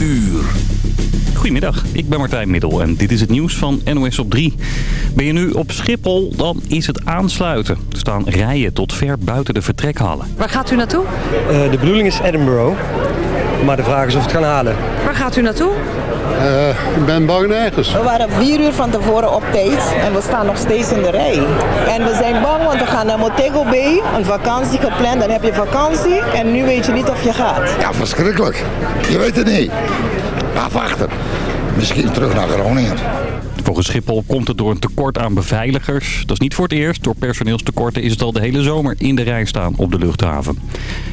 uur. Goedemiddag, ik ben Martijn Middel en dit is het nieuws van NOS op 3. Ben je nu op Schiphol, dan is het aansluiten. Er staan rijen tot ver buiten de vertrekhallen. Waar gaat u naartoe? Uh, de bedoeling is Edinburgh, maar de vraag is of het gaan halen. Waar gaat u naartoe? Uh, ik ben bang nergens. We waren vier uur van tevoren op tijd en we staan nog steeds in de rij. En we zijn bang, want we gaan naar Montego Bay, een vakantie gepland. Dan heb je vakantie en nu weet je niet of je gaat. Ja, verschrikkelijk. Je weet het niet. Afwachten. Misschien terug naar Groningen. Volgens Schiphol komt het door een tekort aan beveiligers. Dat is niet voor het eerst. Door personeelstekorten is het al de hele zomer in de rij staan op de luchthaven.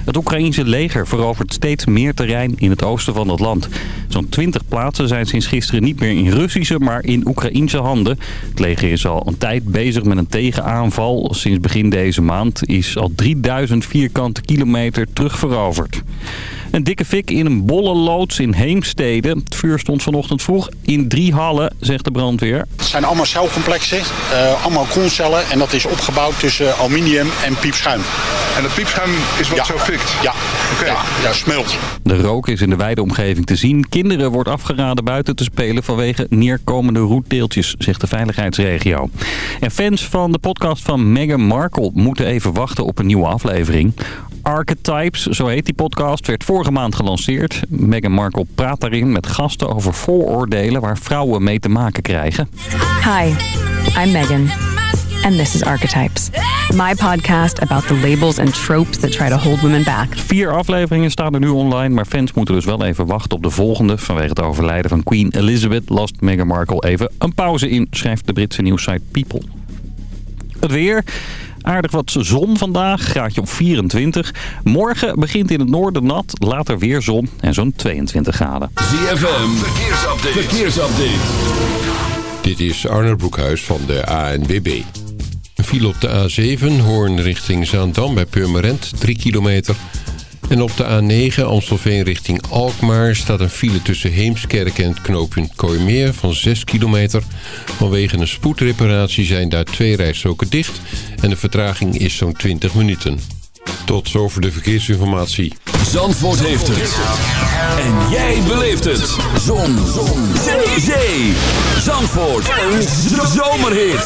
Het Oekraïense leger verovert steeds meer terrein in het oosten van het land. Zo'n 20 plaatsen zijn sinds gisteren niet meer in Russische, maar in Oekraïense handen. Het leger is al een tijd bezig met een tegenaanval. Sinds begin deze maand is al 3000 vierkante kilometer terugveroverd. Een dikke fik in een bolle loods in Heemstede. Het vuur stond vanochtend vroeg in drie hallen, zegt de brandweer. Het zijn allemaal celcomplexen, uh, allemaal koelcellen. En dat is opgebouwd tussen aluminium en piepschuim. En dat piepschuim is wat zo fikt? Ja. Okay. ja, ja, smelt. De rook is in de wijde omgeving te zien. Kinderen wordt afgeraden buiten te spelen vanwege neerkomende roetdeeltjes, zegt de veiligheidsregio. En fans van de podcast van Meghan Markle moeten even wachten op een nieuwe aflevering. Archetypes, zo heet die podcast, werd vorige maand gelanceerd. Meghan Markle praat daarin met gasten over vooroordelen waar vrouwen mee te maken krijgen. Hi, I'm Megan. And this is Archetypes. My podcast about the labels and tropes that try to hold women back. Vier afleveringen staan er nu online, maar fans moeten dus wel even wachten op de volgende. Vanwege het overlijden van Queen Elizabeth last Meghan Markle even een pauze in, schrijft de Britse nieuwsite People. Het weer... Aardig wat zon vandaag, graadje op 24. Morgen begint in het noorden nat, later weer zon en zo'n 22 graden. ZFM, verkeersupdate. verkeersupdate. Dit is Arne Broekhuis van de ANWB. Een file op de A7, Hoorn richting Zaandam bij Purmerend, 3 kilometer... En op de A9 Amstelveen richting Alkmaar staat een file tussen Heemskerk en het knooppunt Kooimeer van 6 kilometer. Vanwege een spoedreparatie zijn daar twee rijstroken dicht en de vertraging is zo'n 20 minuten. Tot zover de verkeersinformatie. Zandvoort heeft het. En jij beleeft het. Zon. Zon. Zee. Zandvoort. Een zomerhit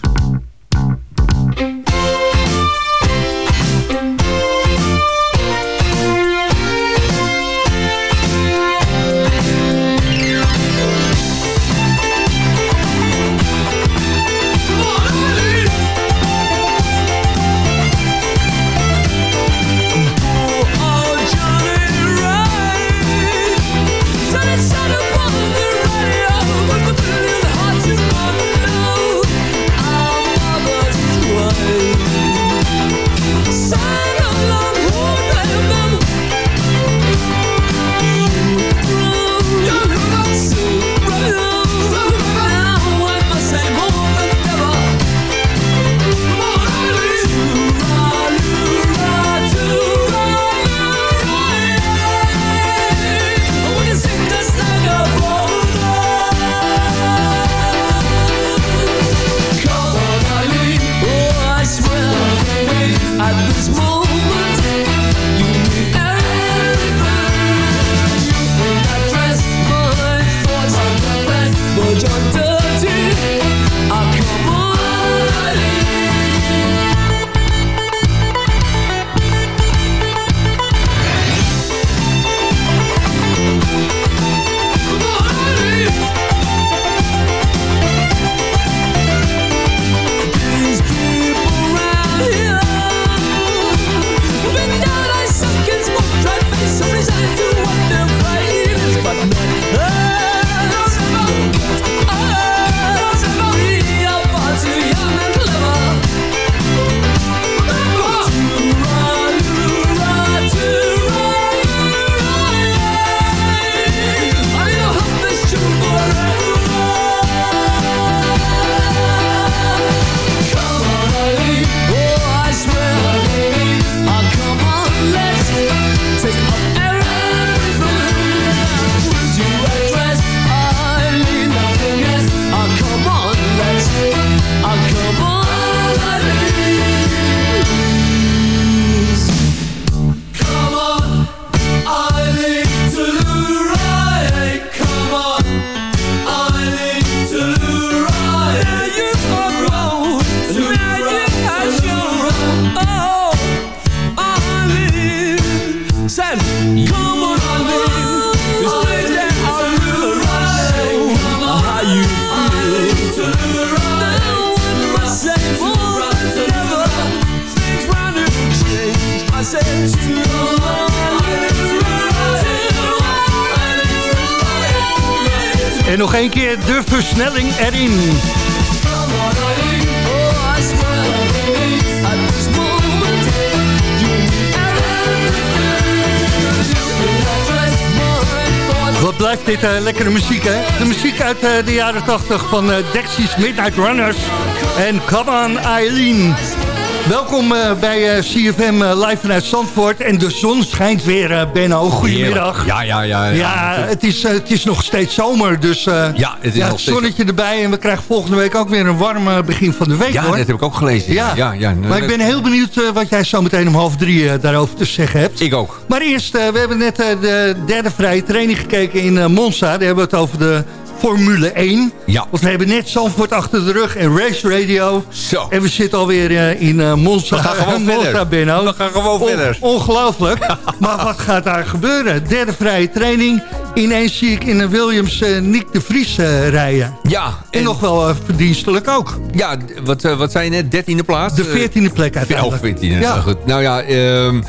At this moment En nog één keer de versnelling erin. Wat blijft dit uh, lekkere muziek, hè? De muziek uit uh, de jaren 80 van uh, Dexys Midnight Runners en Come On Eileen. Welkom uh, bij uh, CFM uh, live vanuit Zandvoort. En de zon schijnt weer, Benno. Goedemiddag. Ja, ja, ja. Ja, ja het, is, het is nog steeds zomer. Dus ja, het is ja, nog zonnetje steeds... erbij. En we krijgen volgende week ook weer een warm begin van de week, ja, hoor. dat heb ik ook gelezen. Ja, ja, ja maar ik ben heel benieuwd wat jij zo meteen om half drie daarover te zeggen hebt. Ik ook. Maar eerst, we hebben net de derde vrije training gekeken in Monza. Daar hebben we het over de Formule 1. Ja. Want we hebben net Zandvoort achter de rug en Race Radio. Zo. En we zitten alweer uh, in uh, Monza. We gaan gewoon Monza, verder. Benno. We gaan gewoon On verder. Ongelooflijk. maar wat gaat daar gebeuren? Derde vrije training. Ineens zie ik in een Williams uh, Nick de Vries rijden. Ja. En, en nog wel verdienstelijk ook. Ja, wat, wat zei je net? Dertiende plaats? De veertiende plek uiteindelijk. Oh, veertiende. Ja. Goed. Nou ja, um,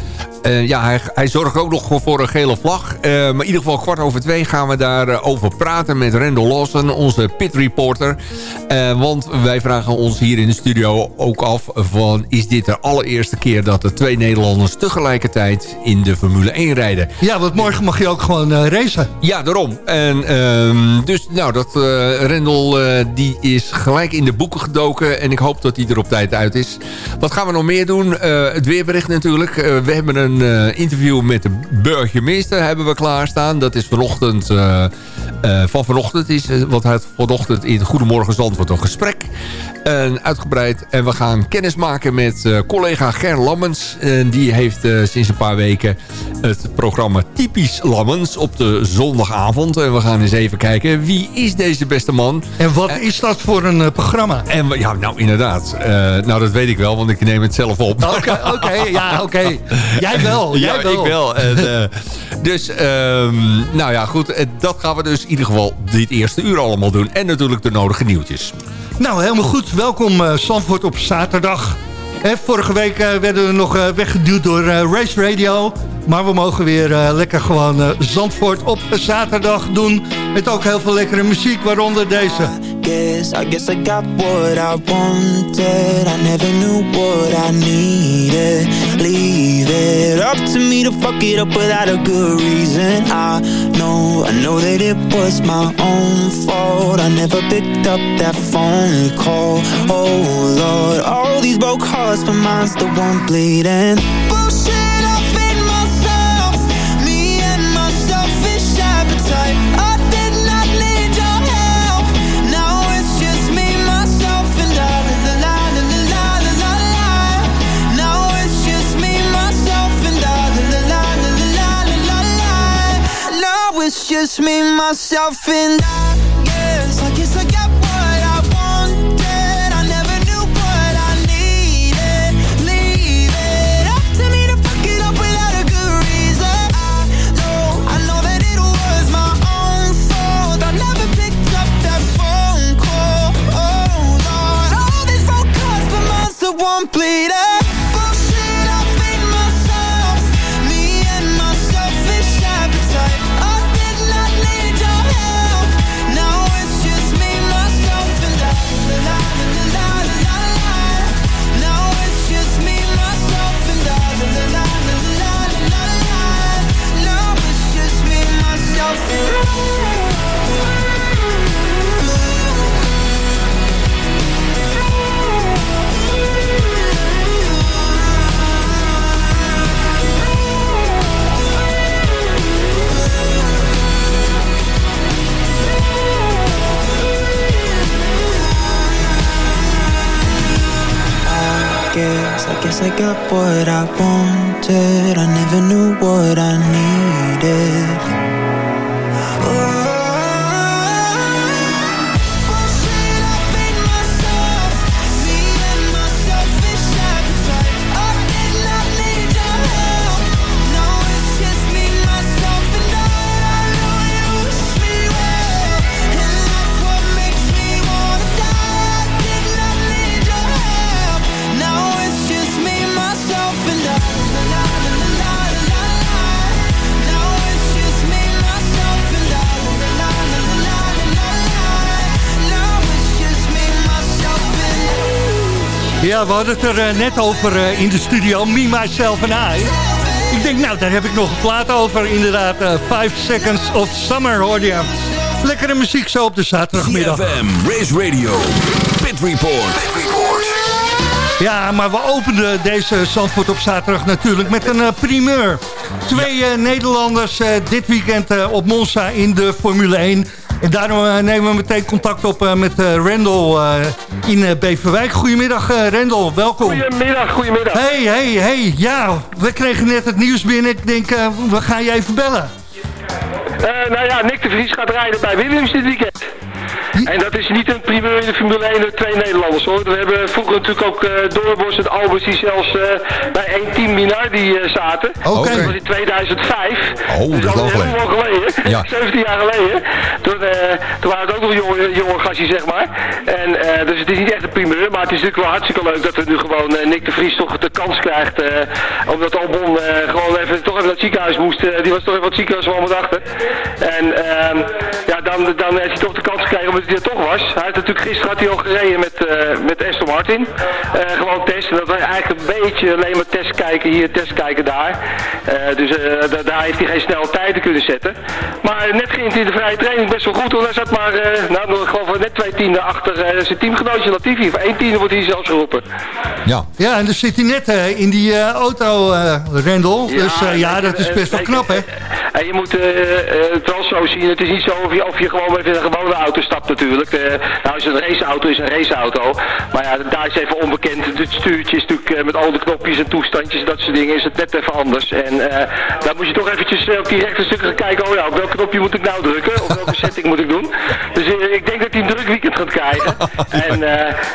Uh, ja, hij, hij, zorgt ook nog voor, voor een gele vlag. Uh, maar in ieder geval kwart over twee gaan we daarover over praten met Randall Lawson, onze pit reporter. Uh, want wij vragen ons hier in de studio ook af van... is dit de allereerste keer dat er twee Nederlanders tegelijkertijd in de Formule 1 rijden? Ja, want morgen mag je ook gewoon racen. Ja, daarom. En um, dus nou, dat Randall die is gelijk in de boeken gedoken. En ik hoop dat hij er op tijd uit is. Wat gaan we nog meer doen? het weerbericht natuurlijk. we hebben een interview met de burgemeester hebben we klaarstaan. Dat is vanochtend, uh, uh, van vanochtend is, wat het vanochtend in Goedemorgen Zandvoort een gesprek. En uitgebreid. En we gaan kennis maken met collega Ger Lammens. En die heeft sinds een paar weken het programma Typisch Lammens op de zondagavond. En we gaan eens even kijken wie is deze beste man. En wat is dat voor een programma? En ja, nou inderdaad. nou dat weet ik wel, want ik neem het zelf op. Oké, okay, oké, okay, ja oké. Okay. Jij wel, jij ja, wel. ik wel. En, dus, um, nou ja, goed. Dat gaan we dus in ieder geval dit eerste uur allemaal doen. En natuurlijk de nodige nieuwtjes. Nou, helemaal goed. Welkom uh, op zaterdag. He, vorige week uh, werden we nog uh, weggeduwd door Race Radio. Maar we mogen weer lekker gewoon Zandvoort op zaterdag doen. Met ook heel veel lekkere muziek, waaronder deze. guess, I guess I got what I wanted I never knew what I needed Leave it up to me to fuck it up without a good reason I know, I know that it was my own fault I never picked up that phone call Oh Lord, these broke hearts, but mine's the one bleeding. Bullshit, I've myself, me and my selfish appetite. I did not need your help. Now it's just me, myself, and I. La la la la la la la la. Now it's just me, myself, and I. La la la la la la la la. Now it's just me, myself, and I. I guess I got what I wanted Ja, we hadden het er eh, net over eh, in de studio. Me, myself en I. Ik denk, nou, daar heb ik nog een plaat over. Inderdaad, 5 Seconds of Summer hoorde je. Lekkere muziek zo op de zaterdagmiddag. CFM, Race Radio, Pit Report. Ja, maar we openden deze Zandvoort op zaterdag natuurlijk met een eh, primeur. Twee eh, Nederlanders eh, dit weekend op Monza in de Formule 1. En daarom eh, nemen we meteen contact op eh, met eh, eh, in eh, Beverwijk. Goedemiddag eh, Rendel, welkom. Goedemiddag, goedemiddag. Hey, hey, hey. Ja, we kregen net het nieuws binnen. Ik denk, eh, we gaan je even bellen. Nou ja, Nick de Vries gaat rijden bij Williams dit weekend. En dat is niet een primeur in de Formule 1 door twee Nederlanders hoor. We hebben vroeger natuurlijk ook uh, Doorbos en Albers die zelfs uh, bij één team Minardi uh, zaten. Oké. Dat was in 2005. Oh, dus dat is al lang heel lang geleden. Ja. 17 jaar geleden. Toen, toen waren het ook nog jonge, jonge gastjes zeg maar. En, dus het is niet echt een primeur, maar het is natuurlijk wel hartstikke leuk dat we nu gewoon Nick de Vries toch de kans krijgt. omdat Albon gewoon even, toch even naar het ziekenhuis moest. die was toch even wat ziekenhuis van achter. En ehm, ja, dan, dan heeft hij toch de kans gekregen omdat hij er toch was. Hij heeft natuurlijk gisteren had hij al gereden met, uh, met Aston Martin. Uh, gewoon testen. Dat was eigenlijk een beetje alleen maar test kijken hier, test kijken daar. Uh, dus daar heeft hij geen snelle tijden kunnen zetten. Maar net ging hij in de vrije training best wel goed. Want hij zat maar nou, nog gewoon net twee tienden achter zijn teamgenootje Latifi. Voor één tiende wordt hij zelfs geroepen. Ja, ja en dan zit hij net in die auto, Rendel. Ja, dus ja, dat is best wel knap, hè? En je moet het wel zo zien. Het is niet zo of je, of je gewoon even in een gewone auto stapt natuurlijk. Uh, nou is een raceauto is een raceauto. Maar ja, daar is even onbekend. Het stuurtje is natuurlijk uh, met al de knopjes en toestandjes en dat soort dingen is het net even anders. En uh, daar moet je toch eventjes op die rechte stukken gaan kijken. Oh ja, op welk knopje moet ik nou drukken? Of welke setting moet ik doen? Dus ik denk dat hij een druk weekend gaat krijgen. En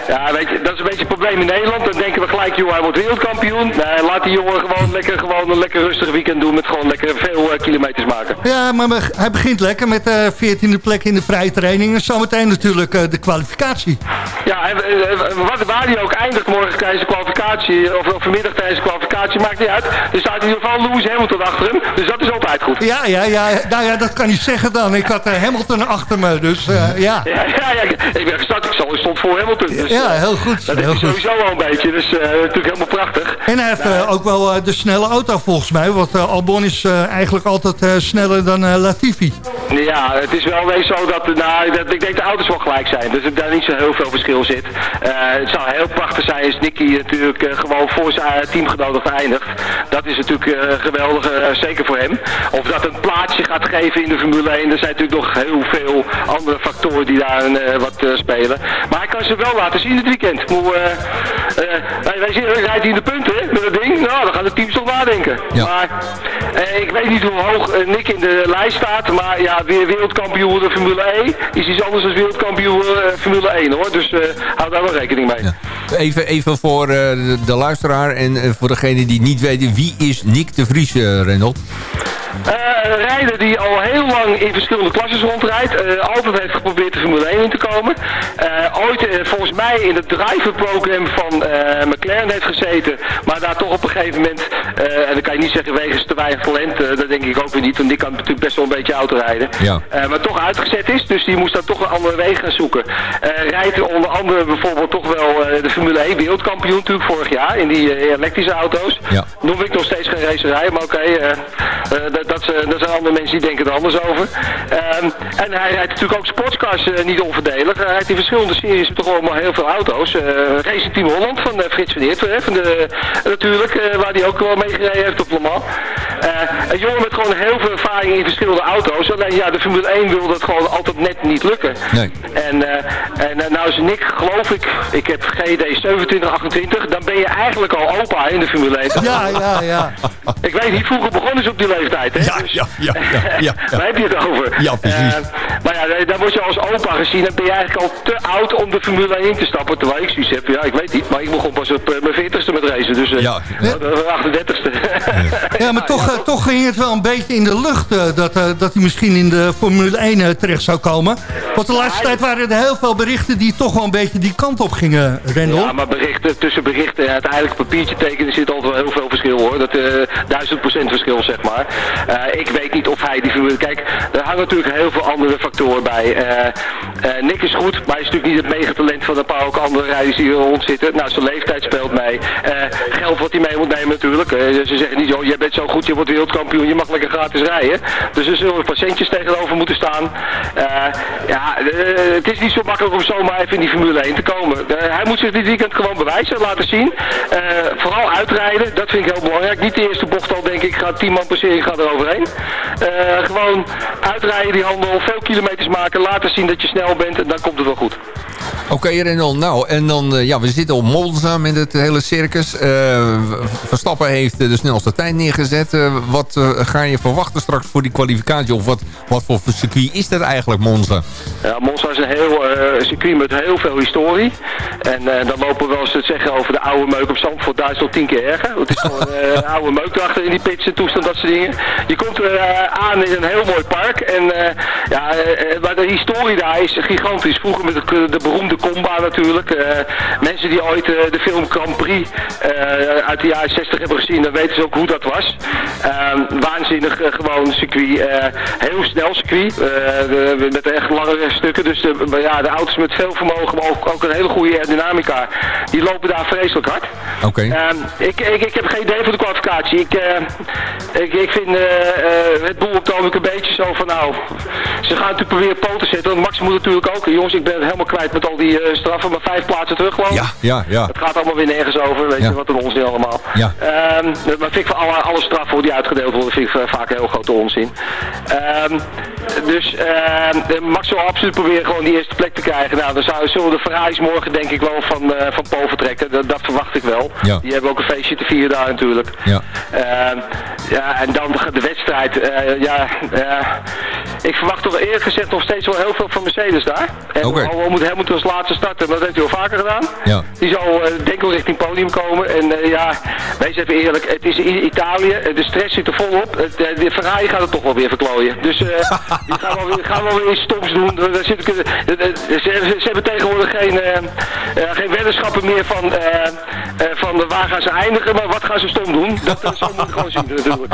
ja, weet je, dat is een beetje het probleem in Nederland. Dan denken we gelijk, joh, hij wordt wereldkampioen. laat die jongen gewoon lekker, gewoon een lekker rustig weekend doen met gewoon lekker veel kilometers maken. Ja, maar hij begint lekker met de 14e plek in de vrije training. En zometeen natuurlijk uh, de kwalificatie. Ja, en, uh, waar hij ook eindigt morgen tijdens de kwalificatie, of, of vanmiddag tijdens de kwalificatie, maakt niet uit. Er staat in ieder geval Lewis Hamilton achter hem, dus dat is altijd goed. Ja, ja, ja, nou ja, dat kan je zeggen dan. Ik had Hamilton achter me, dus ja. ja. Ja, ja, ik ben gestart, ik stond voor Hamilton. Dus, ja, heel goed. Dat heel is goed. sowieso wel een beetje, dus natuurlijk helemaal prachtig. En hij heeft nou, ook wel de snelle auto volgens mij, want Albon is eigenlijk altijd sneller dan Latifi. Ja, het is wel weer zo dat, nou, dat ik denk de auto's wel gelijk zijn. Dus daar niet zo heel veel verschil zit. Uh, het zou heel prachtig zijn als Nicky natuurlijk uh, gewoon voor zijn teamgenoten eindigt. Dat is natuurlijk geweldig, zeker voor hem. Of dat een plaatsje gaat geven in de Formule 1. Er zijn natuurlijk nog heel veel andere factoren die daar wat spelen. Maar hij kan ze wel laten zien dit weekend. Moe, wij, wij zien, rijdt hij in de punten met dat ding. Nou, dan gaan de teams toch nadenken. Ja. Maar ik weet niet hoe hoog Nick in de lijst staat. Maar ja, weer wereldkampioen de Formule 1 is iets anders dan wereldkampioen uh, Formule 1 hoor. Dus uh, hou daar wel rekening mee. Ja. Even, even voor uh, de, luisteraar en voor degene die niet weten, wie is Nick de Vries, Rendel? Een rijder die al heel lang in verschillende klasses rondrijdt. altijd heeft geprobeerd de Formule 1 in te komen. ooit volgens mij in het driver-programma van McLaren heeft gezeten. Maar daar toch op een gegeven moment, en dan kan je niet zeggen wegens te weinig talent. dat denk ik ook weer niet, want die kan natuurlijk best wel een beetje auto rijden. Ja. maar toch uitgezet is, dus die moest dan toch een andere weg gaan zoeken. rijdt onder andere bijvoorbeeld toch wel de Formule 1 wereldkampioen natuurlijk vorig jaar in die elektrische auto's. Ja. Noem ik nog steeds geen racerij, maar oké, okay, dat, dat, dat zijn andere mensen die denken er anders over. Um, en hij rijdt natuurlijk ook sportscars uh, niet onverdelig. Hij rijdt in verschillende series toch allemaal heel veel auto's. Uh, Racing Team Holland van uh, Frits van Eert, van de, natuurlijk, waar hij ook wel mee gereden heeft op Le Mans. een jongen met gewoon heel veel ervaring in verschillende auto's. Alleen ja, de Formule 1 wil dat gewoon altijd net niet lukken. Nee. En, en nou is Nick, geloof ik, ik heb GD 2728, dan ben je eigenlijk al opa in de Formule 1. Ja, ja, ja. ik weet niet, vroeger begonnen ze op die leeftijd, hè? Ja, dus, ja, ja, ja, ja, Waar heb je het over? Ja, precies. Uh, maar ja, dan word je als opa gezien en ben je eigenlijk al te oud om de Formule 1 in te stappen. Terwijl ik zoiets heb, ja, ik weet niet, maar ik begon pas op uh, mijn 40ste met racen. Dus uh, ja. de 38ste. ja, maar toch, uh, toch ging het wel een beetje in de lucht uh, dat, uh, dat hij misschien in de Formule 1 uh, terecht zou komen. Want de laatste tijd waren er heel veel berichten die toch wel een beetje die kant op gingen, Rendel. Ja, maar berichten, tussen berichten en uiteindelijk papiertje tekenen zit altijd wel heel veel verschil hoor. Dat duizend verschil zeg maar. ik ik weet niet of hij die Formule... Kijk, er hangen natuurlijk heel veel andere factoren bij. Eh, eh, Nick is goed, maar hij is natuurlijk niet het megatalent van een paar ook andere rijders die rond zitten. Nou, zijn leeftijd speelt mee. Eh, geld wat hij mee moet nemen natuurlijk. Eh, ze zeggen niet, joh, jij bent zo goed, je wordt wereldkampioen, je mag lekker gratis rijden. Dus er zullen patiëntjes tegenover moeten staan. Eh, ja, eh, het is niet zo makkelijk om zomaar even in die Formule 1 te komen. Eh, hij moet zich dit weekend gewoon bewijzen, laten zien. Eh, vooral uitrijden, dat vind ik heel belangrijk. Niet de eerste bocht al denk ik, ga 10 man passeren, ik ga er overheen. Eh, gewoon uitrijden die handel, veel kilometers maken, laten zien dat je snel bent en dan komt het wel goed. Oké, Rendel. Nou, en dan, eh, ja, we zitten op Monza met het hele circus. Eh, Verstappen heeft eh, de snelste tijd neergezet. Wat ga je verwachten straks voor die kwalificatie? Of wat, wat voor circuit is dat eigenlijk, Monza? Ja, Monza is een heel circuit met heel veel historie. En dan lopen we wel eens te zeggen over de oude meuk op is het al tien keer erger. Het is gewoon een oude meuk erachter in die pits en toestand, dat soort dingen. Je komt er aan in een heel mooi park. En ja, maar de historie daar is gigantisch. Vroeger met de, de beroemde comba natuurlijk. Eh, mensen die ooit eh, de film Grand Prix eh, uit de jaren 60 hebben gezien, dan weten ze ook hoe dat was. Ehm, waanzinnig gewoon circuit. heel snel circuit. de- met echt lange stukken. Dus de, ja, de auto's met veel vermogen, maar ook, ook een hele goede aerodynamica. Die lopen daar vreselijk hard. Oké. Ehm, ik, ik, ik heb geen idee voor de kwalificatie. Ik, ik, ik vind het boel ogenblik een beetje zo van nou, ze gaan natuurlijk proberen poot te zetten. Want Max moet natuurlijk ook. Jongens, ik ben het helemaal kwijt met al die eh, straffen, maar vijf plaatsen terug. Ja, ja, ja. Het gaat allemaal weer nergens over, weet Ja. je wat een onzin allemaal. Ja. Ehm, maar vind ik voor alle, alle straffen die uitgedeeld worden, vind ik eh, vaak een heel grote onzin. Ehm, dus ehm, Max zal absoluut proberen gewoon die eerste plek te krijgen. Nou, dan zou, zullen de Ferraris morgen denk ik wel van, eh van Pool vertrekken. Dat, dat verwacht ik wel. Ja. Die hebben ook een feestje te vieren daar natuurlijk. Ja. Ehm, ja, en dan de, de wedstrijd. eh, ja, eh, ik verwacht toch eerlijk gezegd nog steeds wel heel veel van Mercedes daar. En Oké. al moet Helmut als laatste starten, maar dat heeft hij al vaker gedaan. Ja. Die zal eh, denk ik wel richting podium komen. En eh, ja, wees even eerlijk, het is Italië, eh, de stress zit er volop. Eh, de Ferrari gaat het toch wel weer verklooien. Dus die gaan wel, weer, gaan wel weer iets stoms doen. Daar zit ik, ze, ze- hebben tegenwoordig geen, geen weddenschappen meer van, van waar gaan ze eindigen, maar wat gaan ze stom doen. Dat, dat zo moet je gewoon zien natuurlijk.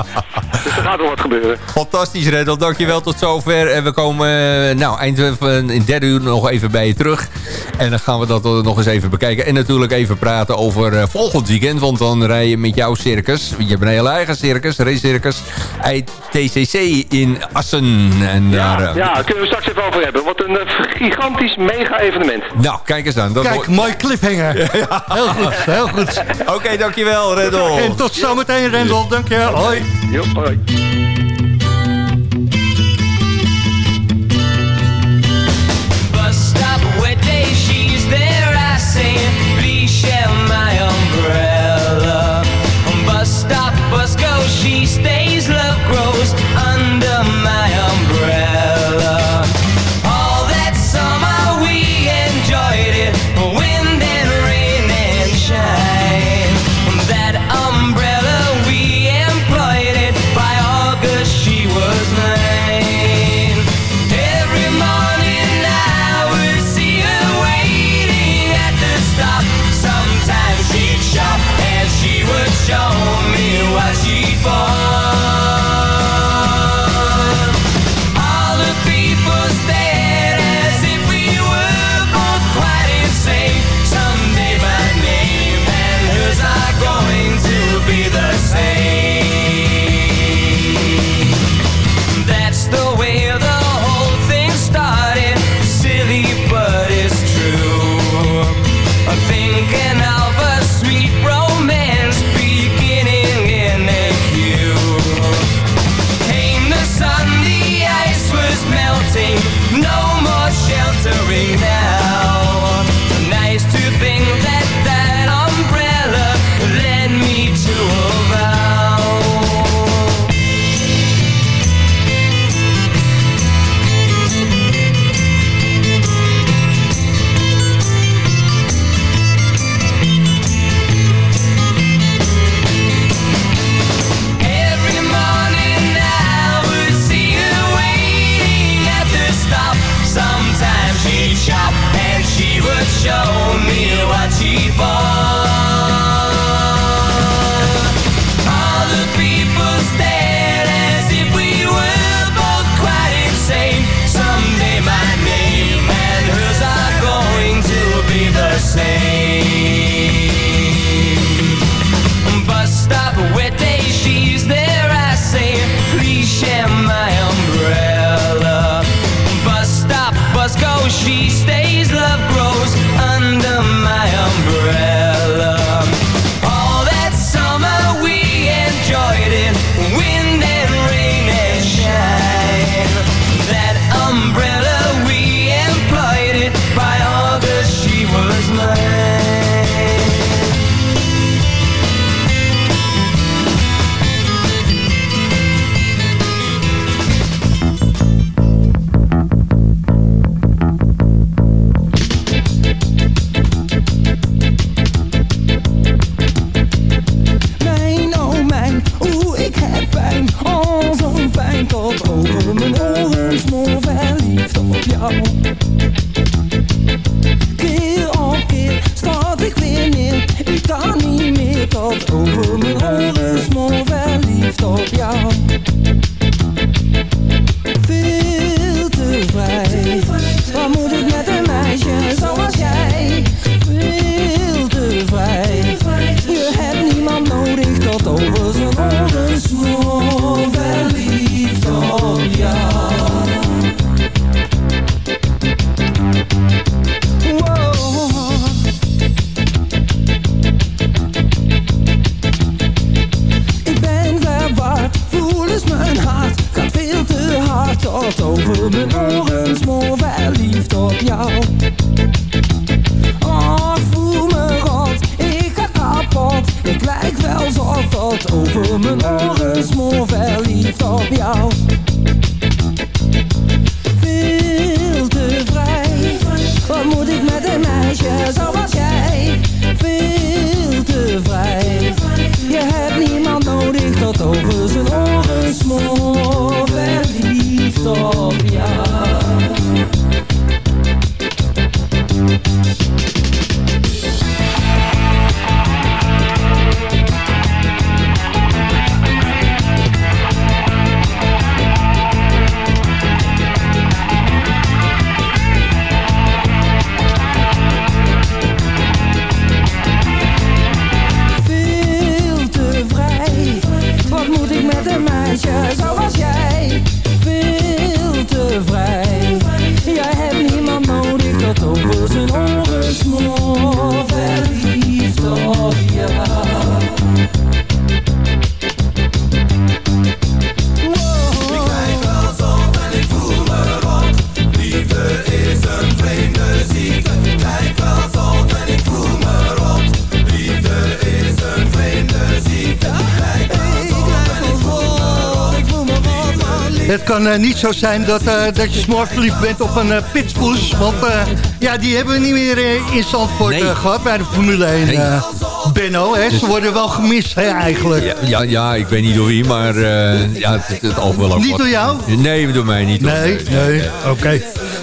Dus er gaat wel wat gebeuren. Fantastisch, Rendel. Dankjewel tot zover. En we komen eh, nou, eind van in derde uur nog even bij je terug. En dan gaan we dat eh, nog eens even bekijken. En natuurlijk even praten over eh, volgend weekend. Want dan rij je met jouw circus. Je hebt een hele eigen circus, race circus. ITCC in Assen. En daar, eh, Ja, daar kunnen we straks even over hebben. Wat een eh, gigantisch mega evenement. Nou, kijk eens aan. Dat Kijk, mooi cliffhanger. Heel goed, heel goed. Oké, dankjewel, Rendel. En tot zometeen, Rendel. Dank je. Hoi. Jo, hoi. saying, please share my own. Tot over mijn oren Smoor verliefd op jou. Veel te vrij. Wat moet ik met een meisje zoals jij? Veel te vrij. Je hebt niemand nodig tot over zijn oren smoor Verliefd op jou Het kan eh, niet zo zijn dat, eh, dat je smoor verliefd bent op een uh, pitpoes. Want eh, ja, die hebben we niet meer eh, in Zandvoort Nee. eh, gehad bij de Formule 1. Nee. eh, Benno, hè? Dus- ze worden wel gemist hè, eigenlijk. Ja, ja, ja, ik weet niet door wie, maar eh, ja, het, het al wel ook Niet wat. door jou? Nee, door mij niet. hoor. Nee, nee, oké.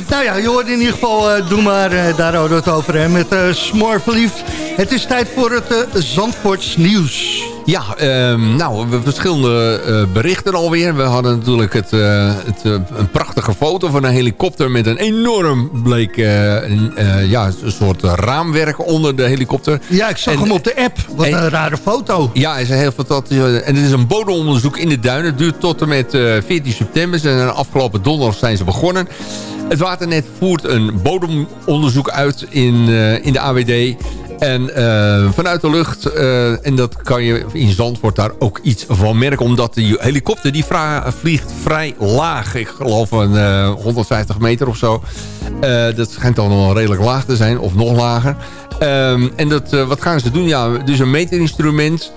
Nou ja, je hoort in ieder geval, eh, doe maar, eh, daar hadden we het over, hè, met eh Smoor verliefd. Het is tijd voor het eh Zandvoorts nieuws. Ja, ehm, nou, we hebben verschillende eh, berichten alweer. We hadden natuurlijk het, eh, het, eh, een prachtige foto van een helikopter... met een enorm, bleek, een, ja, een soort raamwerk onder de helikopter. Ja, ik zag En- hem op de app. Wat en- een rare foto. Ja, is een heel fantastisch. En het is een bodemonderzoek in de duinen. Het duurt tot en met eh, 14 september. Zijn afgelopen donderdag zijn ze begonnen. Het waternet voert een bodemonderzoek uit in, in de AWD. En eh, vanuit de lucht, eh, en dat kan je in Zandvoort daar ook iets van merken. Omdat die helikopter die vliegt vrij laag. Ik geloof een eh, 150 meter of zo. Eh, dat schijnt dan wel redelijk laag te zijn, of nog lager. Ehm, en dat, eh, wat gaan ze doen? Ja, dus een meetinstrument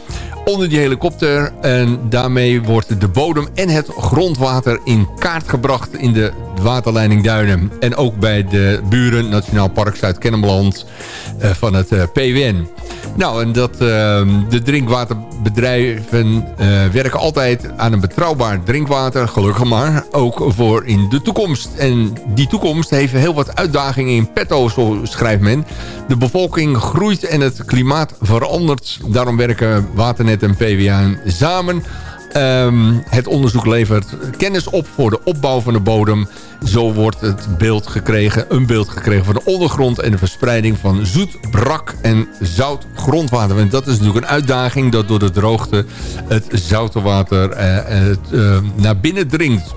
onder die helikopter. En daarmee wordt de bodem en het grondwater in kaart gebracht in de waterleiding Duinen. En ook bij de buren Nationaal Park Zuid-Kennemerland eh, van het eh, PWN. Nou, en dat, ehm, de drinkwaterbedrijven eh, werken altijd aan een betrouwbaar drinkwater, gelukkig maar, ook voor in de toekomst. En die toekomst heeft heel wat uitdagingen in petto, zo schrijft men. De bevolking groeit en het klimaat verandert. Daarom werken Waternet en PWA samen. Ehm, het onderzoek levert kennis op voor de opbouw van de bodem. Zo wordt het beeld gekregen, een beeld gekregen van de ondergrond... en de verspreiding van zoet, brak en zout grondwater. Want dat is natuurlijk een uitdaging dat door de droogte... het zoute water eh, eh, naar binnen dringt.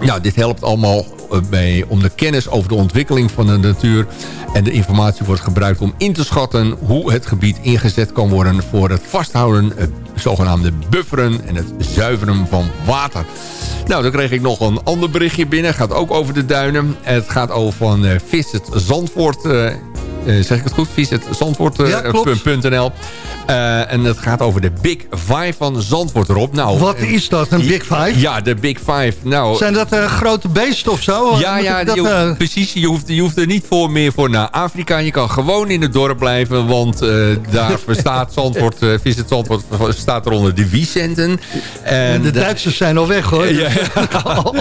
Nou, dit helpt allemaal eh, om de kennis over de ontwikkeling van de natuur... en de informatie wordt gebruikt om in te schatten... hoe het gebied ingezet kan worden voor het vasthouden... het zogenaamde bufferen en het zuiveren van water. Nou, dan kreeg ik nog een ander berichtje binnen. gaat ook over de duinen. Het gaat over van eh, Visit Zandvoort... eh, zeg ik het goed? Visit Zandvoort.nl. Ja. Eh, en het gaat over de Big Five van Zandvoort erop. Nou, Wat is dat, een Big Five? Ja, de Big Five. Nou, Zijn dat eh, grote beesten of zo? ja, ja dat, je- eh, precies. Je hoeft, je hoeft er niet voor meer voor naar Afrika. Je kan gewoon in het dorp blijven. Want eh, daar verstaat Zandvoort, eh, Visit Zandvoort staat eronder de Wiesenten. En de Duitsers zijn al weg hoor. Ja.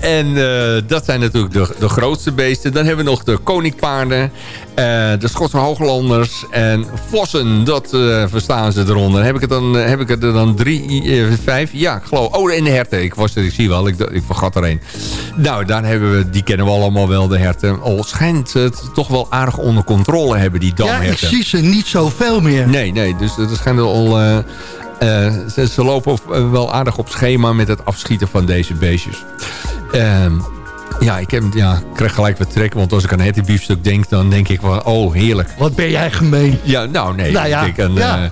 En eh, dat zijn natuurlijk de, de grootste beesten. Dan hebben we nog de koninkpaarden. eh, de Schotse hooglanders. En vossen, dat eh, verstaan ze eronder. Heb ik, het dan, heb ik er dan drie, eh, vijf? Ja, ik geloof. Oh, en de herten. Ik, was er, ik zie wel, ik, ik vergat er een. Nou, daar hebben we, die kennen we allemaal wel, de herten. Al schijnt het toch wel aardig onder controle hebben, die Ja, ik damherten. zie ze niet zoveel meer. Nee, nee. Dus dat schijnt al... eh, eh, ze, ze lopen op- eh, wel aardig op schema met het afschieten van deze beestjes. Ehm, ja, ik heb, ja, krijg gelijk wat trek. Want als ik aan het biefstuk denk, dan denk ik van... Oh, heerlijk. Wat ben jij gemeen. Ja, nou nee. Nou ja, ik ja.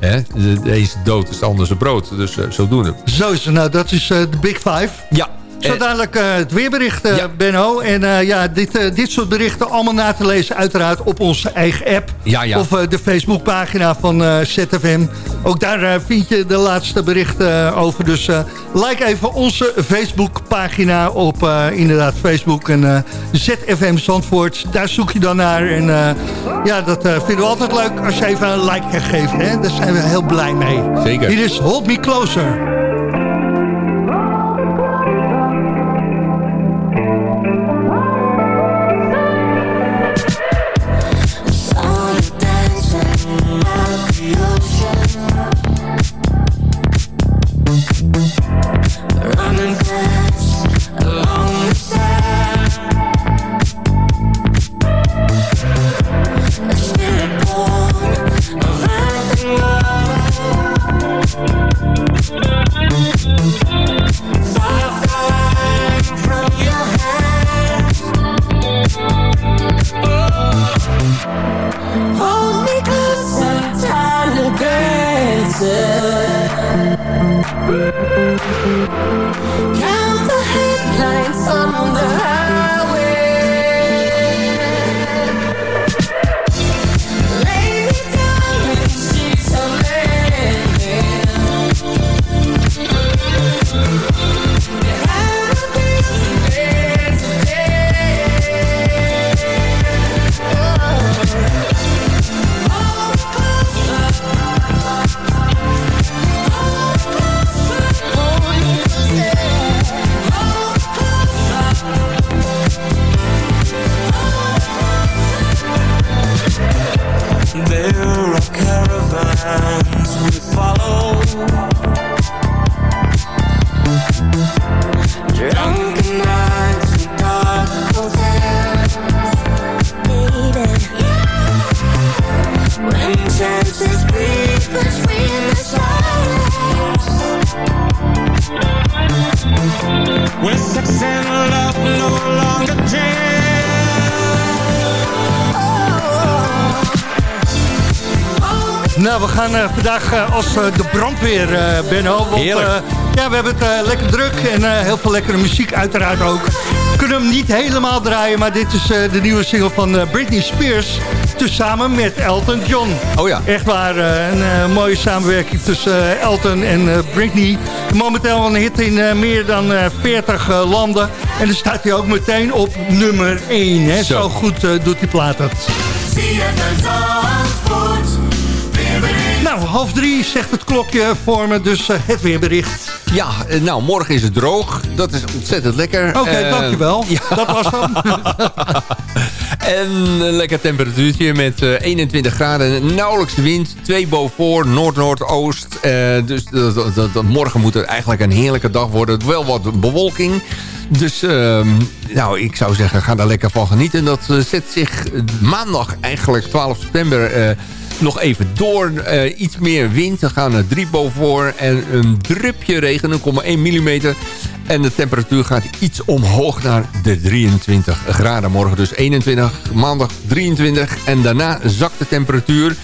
eh, hè, de- deze dood is de andere zijn brood. Dus eh, zodoende. Zo is het nou, dat is eh, de Big Five. Ja. Zo dadelijk eh, het weerbericht, eh, Benno. En eh, ja, dit, eh, dit soort berichten allemaal na te lezen uiteraard op onze eigen app. Ja, ja. Of eh, de Facebookpagina van eh, ZFM. Ook daar eh, vind je de laatste berichten eh, over. Dus eh, like even onze Facebookpagina op eh, inderdaad Facebook. En eh, ZFM Zandvoort, daar zoek je dan naar. En eh, ja, dat eh, vinden we altijd leuk als je even een like geeft. Hè? Daar zijn we heel blij mee. Zeker. Hier is Hold Me Closer. Brandweer, eh Benno. Want, Heerlijk. eh, ja, we hebben het eh, lekker druk en heel veel lekkere muziek uiteraard ook. We kunnen hem niet helemaal draaien, maar dit is eh, de nieuwe single van Britney Spears. Tezamen met Elton John. Oh ja. Echt waar, een eh, mooie samenwerking tussen Elton en Britney. Momenteel een hit in meer dan eh, 40 eh, landen. En dan staat hij ook meteen op nummer 1. Hè? Zo. Zo. goed eh, doet die plaat het. Nou, half drie zegt het klokje voor me, dus eh, het weerbericht. Ja, eh, nou, morgen is het droog. Dat is ontzettend lekker. Oké, Eh, dankjewel. Ja. Dat was hem. En een lekker temperatuurtje met eh, 21 graden. Nauwelijks wind. 2 boven noord-noordoost. Dus dat, dat, dat- dat- morgen moet het eigenlijk een heerlijke dag worden. Wel wat bewolking. Dus ehm, nou, ik zou zeggen, ga daar lekker van genieten. Dat zet zich maandag eigenlijk 12 september... nog even door. Eh, iets meer wind. We gaan naar 3 boven en een drupje regen, 0,1 mm. En de temperatuur gaat iets omhoog naar de 23 graden. Morgen dus 21, maandag 23. En daarna zakt de temperatuur.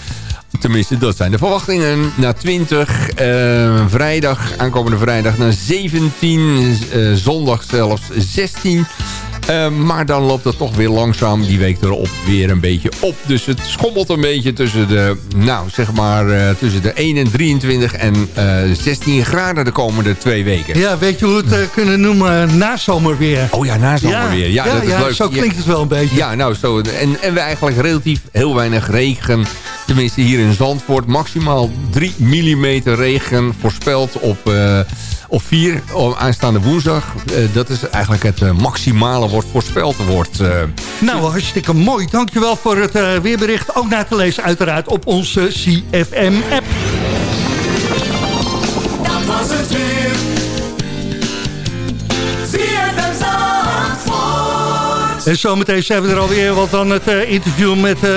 Tenminste, dat zijn de verwachtingen. Naar 20, eh, vrijdag, aankomende vrijdag naar 17. eh, zondag zelfs 16. Eh, maar dan loopt het toch weer langzaam die week erop weer een beetje op. Dus het schommelt een beetje tussen de, nou zeg maar, eh, tussen de 1 en 23 en eh, 16 graden de komende twee weken. Ja, weet je hoe we het eh, kunnen noemen? Nazomerweer. Oh ja, nazomerweer. Ja, ja, dat is ja, leuk. zo klinkt het wel een beetje. Ja, nou zo. En, en we eigenlijk relatief heel weinig regen. Tenminste hier in Zandvoort. Maximaal 3 mm regen voorspeld op, 4 op aanstaande woensdag. Eh, dat is eigenlijk het eh, maximale wordt voorspeld wordt. eh. Nou, hartstikke mooi. Dankjewel voor het eh, weerbericht. Ook na te lezen uiteraard op onze CFM-app. Dat was het weer. En zometeen zijn we er alweer, want dan het eh, interview met eh,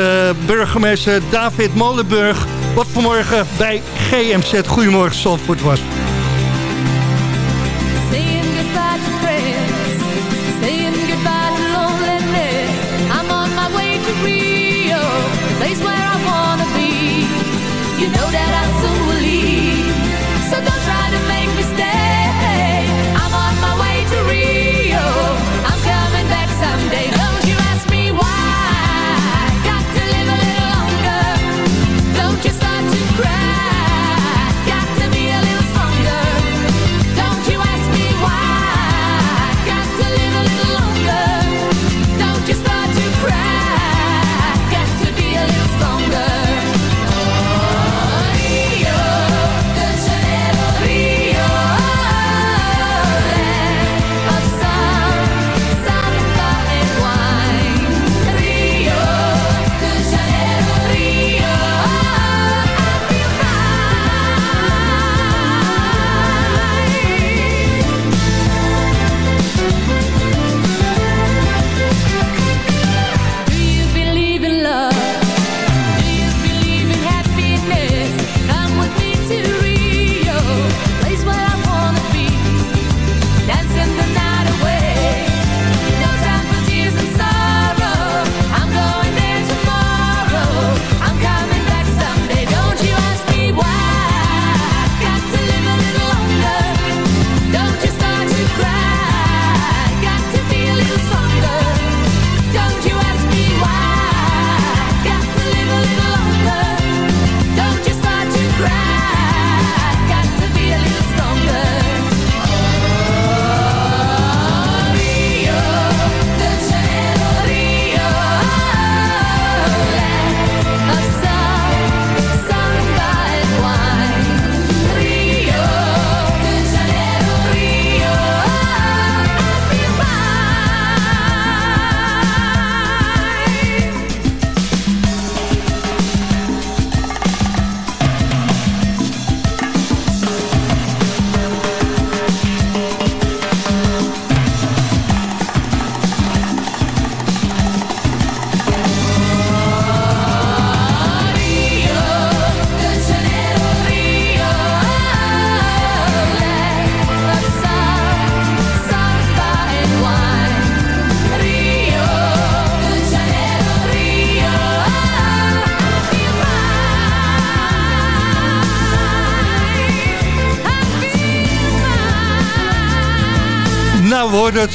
burgemeester David Molenburg... wat vanmorgen bij GMZ Goedemorgen Zandvoort was.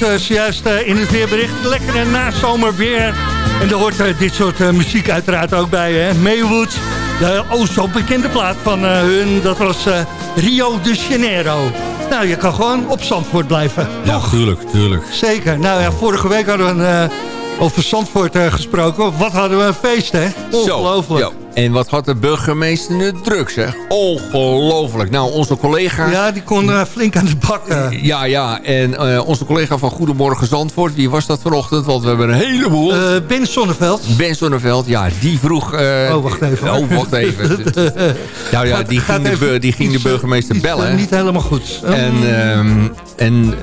Eh, zojuist eh, in het weerbericht. Lekkere nazomerweer. En daar hoort eh, dit soort eh, muziek uiteraard ook bij. Hè? Maywood, de oh zo bekende plaat van eh, hun. Dat was eh, Rio de Janeiro. Nou, je kan gewoon op Zandvoort blijven. Ja, tuurlijk, tuurlijk. Zeker. Nou ja, vorige week hadden we een, eh, over Zandvoort eh, gesproken. Wat hadden we een feest, hè? Ongelooflijk. Zo. En wat had de burgemeester nu druk, zeg. Ongelooflijk. Nou, onze collega... Ja, die kon flink aan de bak. eh. Ja, ja. En eh, onze collega van Goedemorgen Zandvoort, wie was dat vanochtend? Want we hebben een heleboel. Eh, ben Sonneveld. Ben Zonneveld, ja, die vroeg... Oh, wacht even. Oh, wacht even. nou ja, die Gaat ging, de, die ging de burgemeester iets, bellen. Niet helemaal goed. Oh. En, ehm, en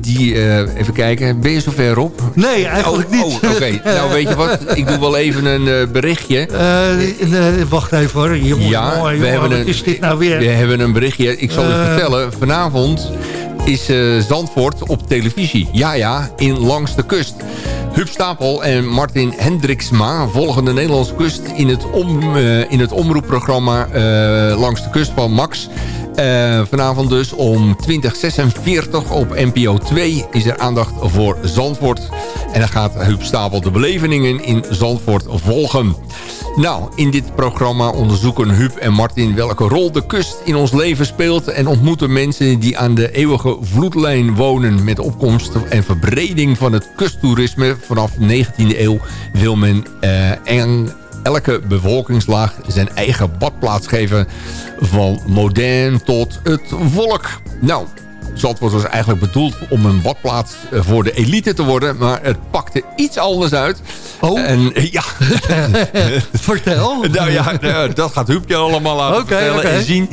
die, even kijken, ben je zover op? Nee, eigenlijk oh, niet. Oh, oké. nou, weet je wat? Ik doe wel even een eh, berichtje. Eh, wacht even hoor. Jongen, ja, mooi, we hebben wat een, is dit nou weer? We hebben een berichtje. Ik zal u Eh. vertellen. Vanavond is eh, Zandvoort op televisie. Ja, ja, in Langs de Kust. Huub Stapel en Martin Hendriksma volgen de Nederlandse kust... in het, om, in het omroepprogramma Langs de Kust van Max. Vanavond dus om 2046 op NPO 2 is er aandacht voor Zandvoort. En dan gaat Huub Stapel de belevingen in Zandvoort volgen. Nou, in dit programma onderzoeken Huub en Martin welke rol de kust in ons leven speelt... en ontmoeten mensen die aan de eeuwige vloedlijn wonen... met opkomst en verbreding van het kusttoerisme vanaf de 19e eeuw... wil men eh, en elke bevolkingslaag zijn eigen badplaats geven... van modern tot het volk. Nou, Zandvoort was eigenlijk bedoeld om een badplaats eh, voor de elite te worden. Maar het pakte iets anders uit. Oh? En, eh, ja. Vertel. nou ja, nou, dat gaat Huubje allemaal aan Oké, vertellen en zien.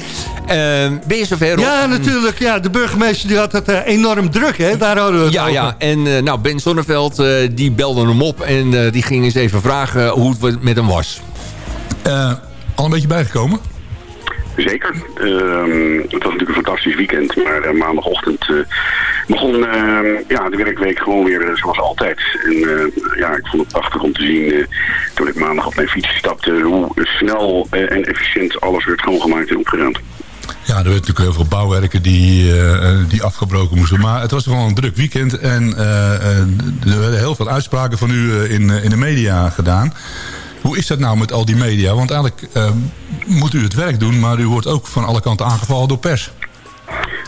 Eh, ben je zover? Ja, natuurlijk. Ja, de burgemeester die had het eh, enorm druk, hè? Daar hadden we het Ja, over. ja. En eh, nou, Ben Zonneveld eh, die belde hem op en eh, die ging eens even vragen hoe het met hem was. al een beetje bijgekomen? Zeker. Ehm, het was natuurlijk een fantastisch weekend, maar eh, maandagochtend eh, begon ehm, ja, de werkweek gewoon weer eh, zoals altijd. En ja, ik vond het prachtig om te zien toen ik maandag op mijn fiets stapte hoe snel en efficiënt alles werd schoongemaakt en opgeruimd. Ja, er werden natuurlijk heel veel bouwwerken die, die afgebroken moesten. Maar het was gewoon een druk weekend. En eh, er werden heel veel uitspraken van u in, in de media gedaan. Hoe is dat nou met al die media? Want eigenlijk eh, moet u het werk doen, maar u wordt ook van alle kanten aangevallen door pers.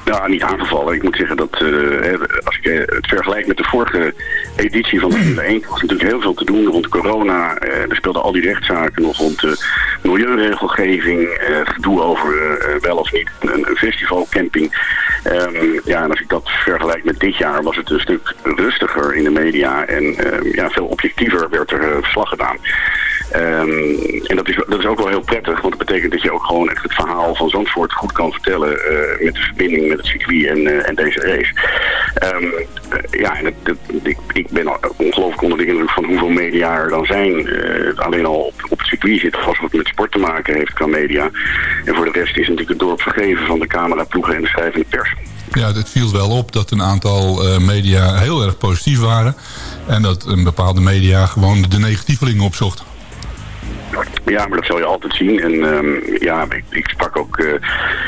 Nou, niet aangevallen. Ik moet zeggen dat eh, als ik eh, het vergelijk met de vorige editie van de Formule 1, was natuurlijk heel veel te doen rond corona. Eh, er speelden al die rechtszaken nog rond de milieuregelgeving, gedoe over wel of niet een, een festivalcamping. Ehm, ja, en als ik dat vergelijk met dit jaar, was het een stuk rustiger in de media en eh, ja, veel objectiever werd er verslag gedaan. Ehm, en dat is, dat is ook wel heel prettig, want dat betekent dat je ook gewoon echt het verhaal van Zandvoort goed kan vertellen eh, met de verbinding met het circuit en, eh, en deze race. Ehm, eh, ja, en het- ik, ik ben ongelooflijk onder de indruk van hoeveel media er dan zijn. Alleen al op, op het circuit zit vast wat met sport te maken heeft qua media. En voor de rest is natuurlijk het dorp vergeven van de cameraploegen en de schrijvende pers. Ja, het viel wel op dat een aantal media heel erg positief waren. En dat een bepaalde media gewoon de negatievelingen opzocht. Ja, maar dat zal je altijd zien. En ehm, ja, ik, ik sprak ook eh,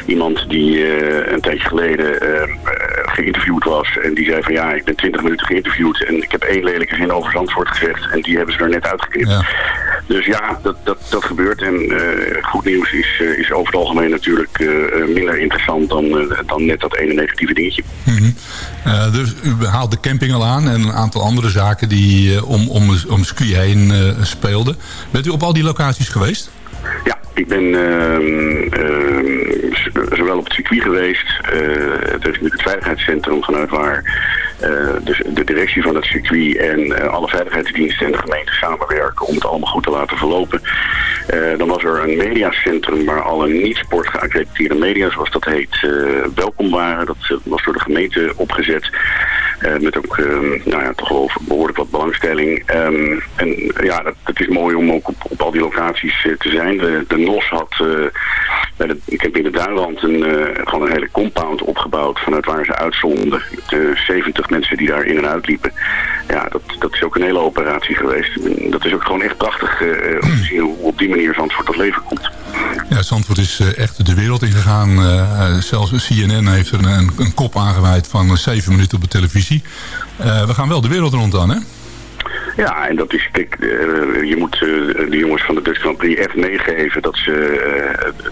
iemand die eh, een tijdje geleden ehm, eh, geïnterviewd was. En die zei van ja, ik ben 20 minuten geïnterviewd en ik heb één lelijke zin over Zandvoort gezegd. En die hebben ze er net uitgeknipt. Dus ja, dat, dat, dat gebeurt. En goed nieuws is, is over het algemeen natuurlijk minder interessant dan, dan net dat ene negatieve dingetje. Mhm. Dus u haalt de camping al aan en een aantal andere zaken die om, om, om circuit heen speelden. Bent u op al die locaties geweest? Ja, ik ben ehm, ehm, zowel op het circuit geweest. eh, het is het veiligheidscentrum vanuit waar eh, dus de directie van het circuit en eh, alle veiligheidsdiensten en de gemeente samenwerken om het allemaal goed te laten verlopen. Dan was er een mediacentrum waar alle niet-sport geaccrediteerde media, zoals dat heet, welkom waren. Dat was door de gemeente opgezet. Eh, met ook ehm, nou ja, toch wel behoorlijk wat belangstelling. Ehm, en ja, dat, het is mooi om ook op, op al die locaties eh, te zijn. De, de NOS had eh, de, ik heb in de Duinland een, gewoon een hele compound opgebouwd vanuit waar ze uitzonden. Eh, 70 mensen die daar in en uit liepen. Ja, dat, dat is ook een hele operatie geweest. Dat is ook gewoon echt prachtig om te zien hoe op die manier Zandvoort tot leven komt. Ja, Zandvoort is eh, echt de wereld ingegaan. Eh, zelfs CNN heeft er een, een kop aangeweid van zeven minuten op de televisie. We gaan wel de wereld rond dan, hè? Ja, en dat is, kijk, je moet de jongens van de Dutch Grand echt meegeven dat ze,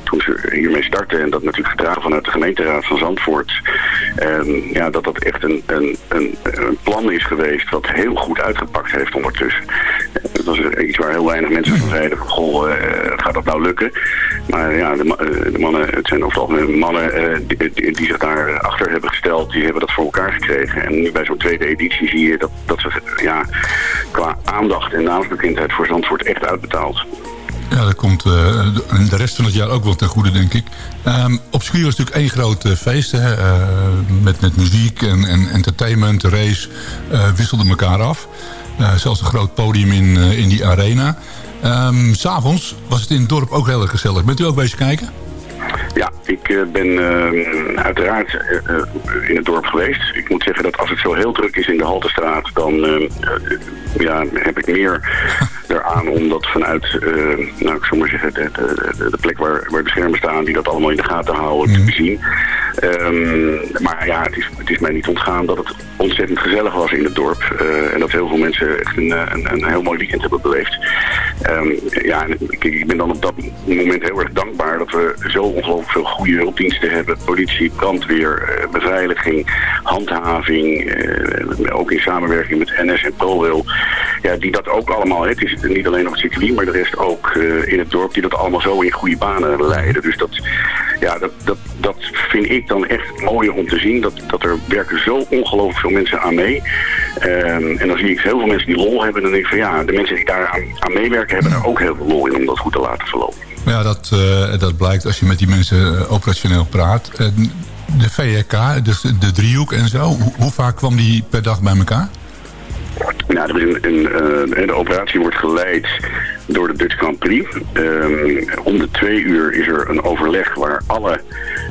toen ze hiermee starten, en dat natuurlijk gedragen vanuit de gemeenteraad van Zandvoort, ehm, ja, dat dat echt een, een, een, een plan is geweest wat heel goed uitgepakt heeft ondertussen. Dat was iets waar heel weinig mensen van zeiden van, goh, eh, gaat dat nou lukken? Maar ja, de, eh, mannen, het zijn over het algemeen mannen eh, die, die, zich daar achter hebben gesteld, die hebben dat voor elkaar gekregen. En nu bij zo'n tweede editie zie je dat, dat ze ja, qua aandacht en naamsbekendheid voor Zandvoort echt uitbetaald. Ja, dat komt de rest van het jaar ook wel ten goede, denk ik. Ehm, op circuit was natuurlijk één groot feest. Hè, met, met muziek en, en entertainment, race wisselden elkaar af. Eh, zelfs een groot podium in, eh, in die arena. Ehm, S S'avonds was het in het dorp ook heel erg gezellig. Bent u ook bezig kijken? Ja, ik eh, ben eh, uiteraard eh, in het dorp geweest. Ik moet zeggen dat als het zo heel druk is in de Haltestraat, dan ja, heb ik meer eraan om dat vanuit, nou ik zou maar zeggen, de, de, de, de plek waar, waar de schermen staan, die dat allemaal in de gaten houden, te bezien. Ehm, maar ja, het is, het is mij niet ontgaan dat het ontzettend gezellig was in het dorp. en dat heel veel mensen echt een, een, een heel mooi weekend hebben beleefd. Ehm, ja, en ik ben dan op dat moment heel erg dankbaar dat we zo ongelooflijk veel goede hulpdiensten hebben. Politie, brandweer, eh, beveiliging, handhaving. eh, ook in samenwerking met NS en ProRail. Ja, die dat ook allemaal, het is niet alleen op het circuit, maar de rest ook eh, in het dorp. Die dat allemaal zo in goede banen leiden. Dus dat, ja, dat, dat, dat vind ik dan echt mooi om te zien. Dat, dat er werken zo ongelooflijk veel mensen aan mee. Ehm, en dan zie ik heel veel mensen die lol hebben. En dan denk ik van ja, de mensen die daar aan, aan meewerken hebben daar ook heel veel lol in om dat goed te laten verlopen. Ja, dat, eh, dat blijkt als je met die mensen eh, operationeel praat. En de VRK, dus de driehoek en zo, hoe, hoe vaak kwam die per dag bij elkaar? Nou, eh, de operatie wordt geleid door de Dutch Grand Prix. Ehm, om de twee uur is er een overleg waar alle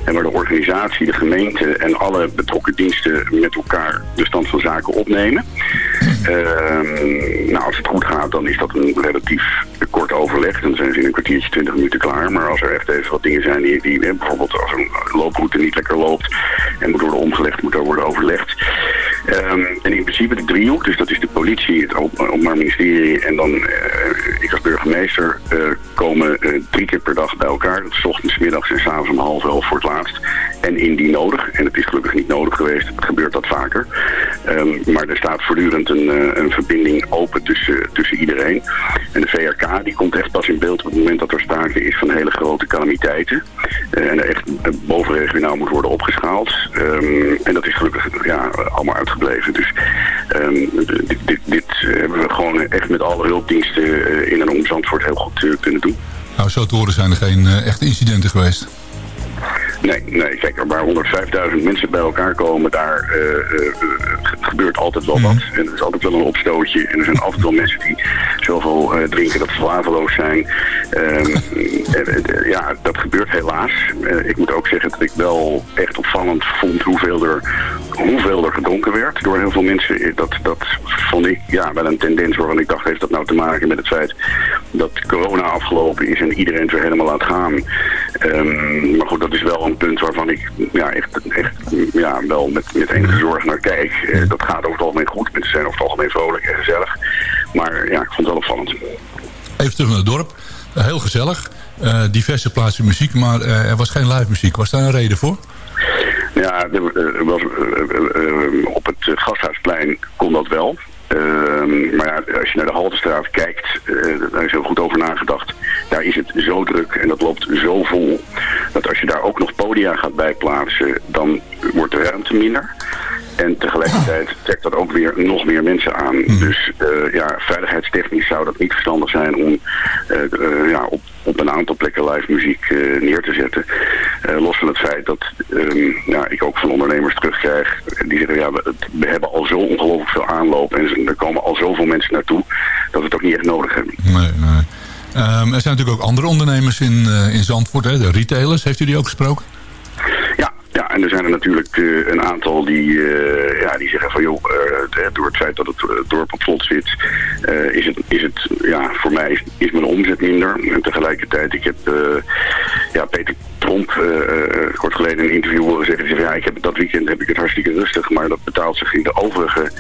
en waar de organisatie, de gemeente en alle betrokken diensten met elkaar de stand van zaken opnemen. Ehm, nou, als het goed gaat, dan is dat een relatief kort overleg. Dan zijn ze in een kwartiertje, twintig minuten klaar. Maar als er echt even wat dingen zijn die, die bijvoorbeeld als een looproute niet lekker loopt en moet worden omgelegd, moet er worden overlegd. Ehm, en in principe de driehoek, dus dat is de politie, het Op- Openbaar Ministerie en dan eh, ik als burgemeester, eh, komen eh, drie keer per dag bij elkaar. Dat ochtends, middags en s'avonds om half elf voor het laatst. En indien nodig, en het is gelukkig niet nodig geweest, gebeurt dat vaker. Ehm, maar er staat voortdurend een, een verbinding open tussen, tussen iedereen. En de VRK die komt echt pas in beeld op het moment dat er sprake is van hele grote calamiteiten. En er echt bovenregionaal moet worden opgeschaald. Ehm, en dat is gelukkig ja, allemaal Dus ehm, dit, dit, dit hebben we gewoon echt met alle hulpdiensten eh, in en om Zandvoort heel goed eh, kunnen doen. Nou, zo te horen zijn er geen eh, echte incidenten geweest. Nee, nee, kijk, waar 105.000 mensen bij elkaar komen, daar eh, eh, eh, gebeurt altijd wel wat. En er is altijd wel een opstootje. En er zijn altijd wel mensen die zoveel eh, drinken dat ze slaveloos zijn. Ehm, eh, eh, ja, dat gebeurt helaas. Ik moet ook zeggen dat ik wel echt opvallend vond hoeveel er, hoeveel er gedronken werd door heel veel mensen. Dat, dat vond ik ja, wel een tendens waarvan ik dacht, heeft dat nou te maken met het feit dat corona afgelopen is en iedereen het weer helemaal laat gaan. Ehm, maar goed, dat is wel een punt waarvan ik ja, echt, echt ja, wel met, met enige zorg naar kijk. Eh, dat gaat over het algemeen goed. Mensen zijn over het algemeen vrolijk en gezellig. Maar ja, ik vond het wel opvallend. Even terug naar het dorp. Eh, heel gezellig. Eh, diverse plaatsen muziek, maar er was geen live muziek. Was daar een reden voor? Ja, er, was, op het Gasthuisplein kon dat wel. Ehm, maar ja, als je naar de Haltestraat kijkt, eh, daar is heel goed over nagedacht. Daar is het zo druk en dat loopt zo vol. Dat als je daar ook nog podia gaat bijplaatsen, dan wordt de ruimte minder. En tegelijkertijd trekt dat ook weer nog meer mensen aan. Dus eh, ja, veiligheidstechnisch zou dat niet verstandig zijn om eh, eh, ja, op, op een aantal plekken live muziek neer te zetten. Los van het feit dat ehm, ja, ik ook van ondernemers terugkrijg. Die zeggen, ja, we, we hebben al zo ongelooflijk veel aanloop. En er komen al zoveel mensen naartoe dat we het ook niet echt nodig hebben. Nee, nee. Ehm, er zijn natuurlijk ook andere ondernemers in, in Zandvoort, hè? de retailers. Heeft u die ook gesproken? Ja, en er zijn er natuurlijk eh, een aantal die, eh, ja, die zeggen van joh, het- door het feit dat het dorp op slot zit, is het, is het ja, voor mij is, mijn omzet minder. En tegelijkertijd, ik heb ja, Peter Tromp eh, eh, kort geleden in een interview horen zeggen, ja, ik heb, dat weekend heb ik het hartstikke rustig, maar dat betaalt zich in de overige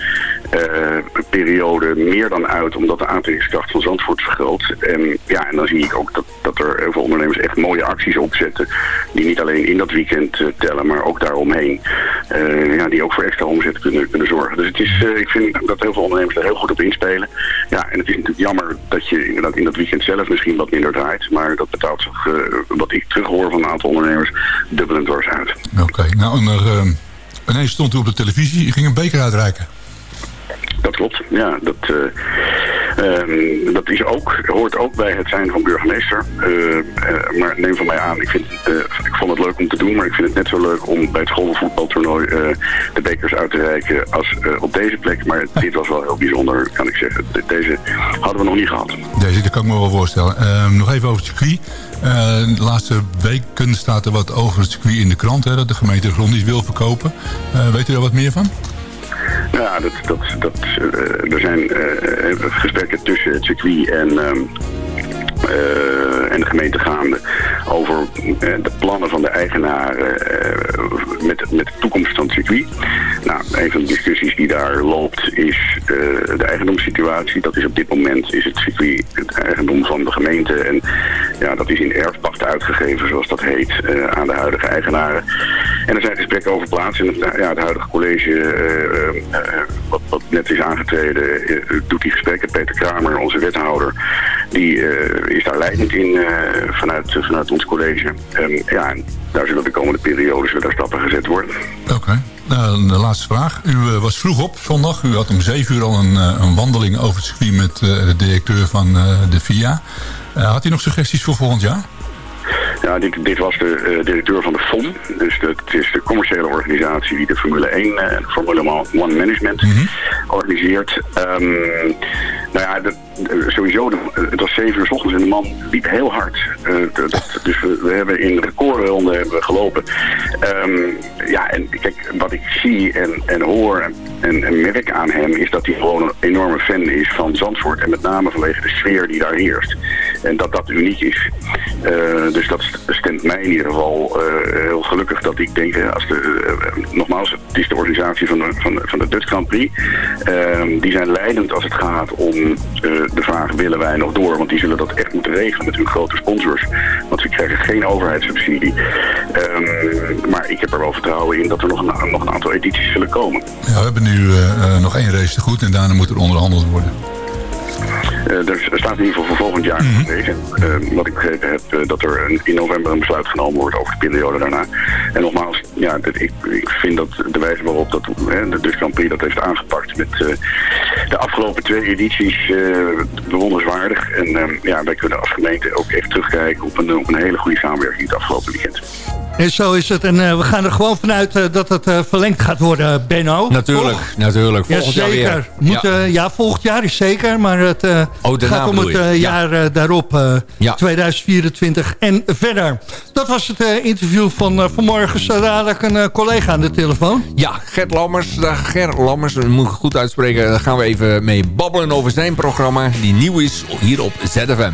eh, periode meer dan uit, omdat de aantrekkingskracht van Zandvoort vergroot. En ja, en dan zie ik ook dat, dat er heel veel ondernemers echt mooie acties opzetten, die niet alleen in dat weekend tellen, maar ook daaromheen. Eh, ja, die ook voor extra omzet kunnen, kunnen zorgen. Dus het is, eh, ik vind dat heel veel ondernemers daar heel goed op inspelen. Ja, en het is natuurlijk jammer dat je inderdaad in dat weekend zelf misschien wat minder draait, maar dat betaalt zich, eh, wat ik terughoor van een aantal ondernemers, dubbel en dwars uit. Oké, nou en er, ineens stond u op de televisie. U ging een beker uitreiken. Dat klopt, ja. Dat, dat is ook, hoort ook bij het zijn van burgemeester. Eh, eh, maar neem van mij aan, ik, vind, eh, ik vond het leuk om te doen, maar ik vind het net zo leuk om bij het schoolvoetbaltoernooi de bekers uit te reiken als op deze plek. Maar dit was wel heel bijzonder, kan ik zeggen. De- Deze hadden we nog niet gehad. Deze, dat kan ik me wel voorstellen. Ehm, nog even over het circuit. De laatste weken staat er wat over het circuit in de krant. Hè, dat de gemeente grond wil verkopen. Weet u daar wat meer van? Ja, dat, dat, dat, eh, er zijn eh, gesprekken tussen het circuit en, ehm, eh, en de gemeente gaande over eh, de plannen van de eigenaar eh, met, met de toekomst van het circuit. Nou, een van de discussies die daar loopt is eh, de eigendomssituatie. Dat is op dit moment is het circuit het eigendom van de gemeente en ja, dat is in erfpacht uitgegeven, zoals dat heet, eh, aan de huidige eigenaren. En er zijn gesprekken over plaats. Het, ja, het huidige college, eh, eh, eh, wat, wat net is aangetreden, eh, doet die gesprekken. Peter Kramer, onze wethouder, die eh, is daar leidend in eh, vanuit, vanuit ons college. En ja, en daar zullen de komende periodes weer daar stappen gezet worden. Oké. Nou, de laatste vraag. U eh, was vroeg op zondag. U had om 7 uur al een, eh, een wandeling over het circuit met de directeur van de FIA. Eh, had u nog suggesties voor volgend jaar? Ja, dit, dit was de directeur van de FOM. Dus de, het is de commerciële organisatie die de Formule 1 en Formule 1 Management organiseert. Ehm, nou ja, de, de- sowieso, de, het was 7 liep heel hard. Eh, dat- dus we, we hebben in recordronde hebben we gelopen. Ehm, ja, en kijk, wat ik zie en, en hoor en, en merk aan hem is dat hij gewoon een enorme fan is van Zandvoort. En met name vanwege de sfeer die daar heerst. En dat dat uniek is. Eh, dus dat stemt mij in ieder geval eh, heel gelukkig dat ik denk, eh, als de, nogmaals, het is de organisatie van de, van van de Dutch Grand Prix. Ehm, die zijn leidend als het gaat om de vraag willen wij nog door. Want die zullen dat echt moeten regelen met hun grote sponsors. Want we krijgen geen overheidssubsidie. Ehm, maar ik heb er wel vertrouwen in dat er nog een, nog een aantal edities zullen komen. Ja, we hebben nu nog één race te goed en daarna moet er onderhandeld worden. Eh, er staat in ieder geval voor volgend jaar gekregen. Eh, wat ik begrepen heb, eh, dat er een- in november een besluit genomen wordt over de periode daarna. En nogmaals, ja, dat, ik, ik vind dat de wijze waarop dat, hè, de Dutch Grand Prix dat heeft aangepakt met eh, de afgelopen twee edities bewonderenswaardig. En eh, ja, wij kunnen als gemeente ook echt terugkijken op een, op een hele goede samenwerking het afgelopen weekend. En zo is het. En eh, we gaan er gewoon vanuit eh, dat het eh, verlengd gaat worden, Benno. Natuurlijk, Toch? natuurlijk. Ja, Volgend jaar weer. Moet, Ja. ja. volgend jaar is zeker. Maar het Oh, gaat om het Ja. jaar daarop, eh, 2024 en verder. Dat was het interview van vanmorgen. Zo dadelijk een collega aan de telefoon. Ja, Gert Lammers, dag Ger Lammers, dat moet ik goed uitspreken. Daar gaan we even mee babbelen over zijn programma, die nieuw is hier op ZFM.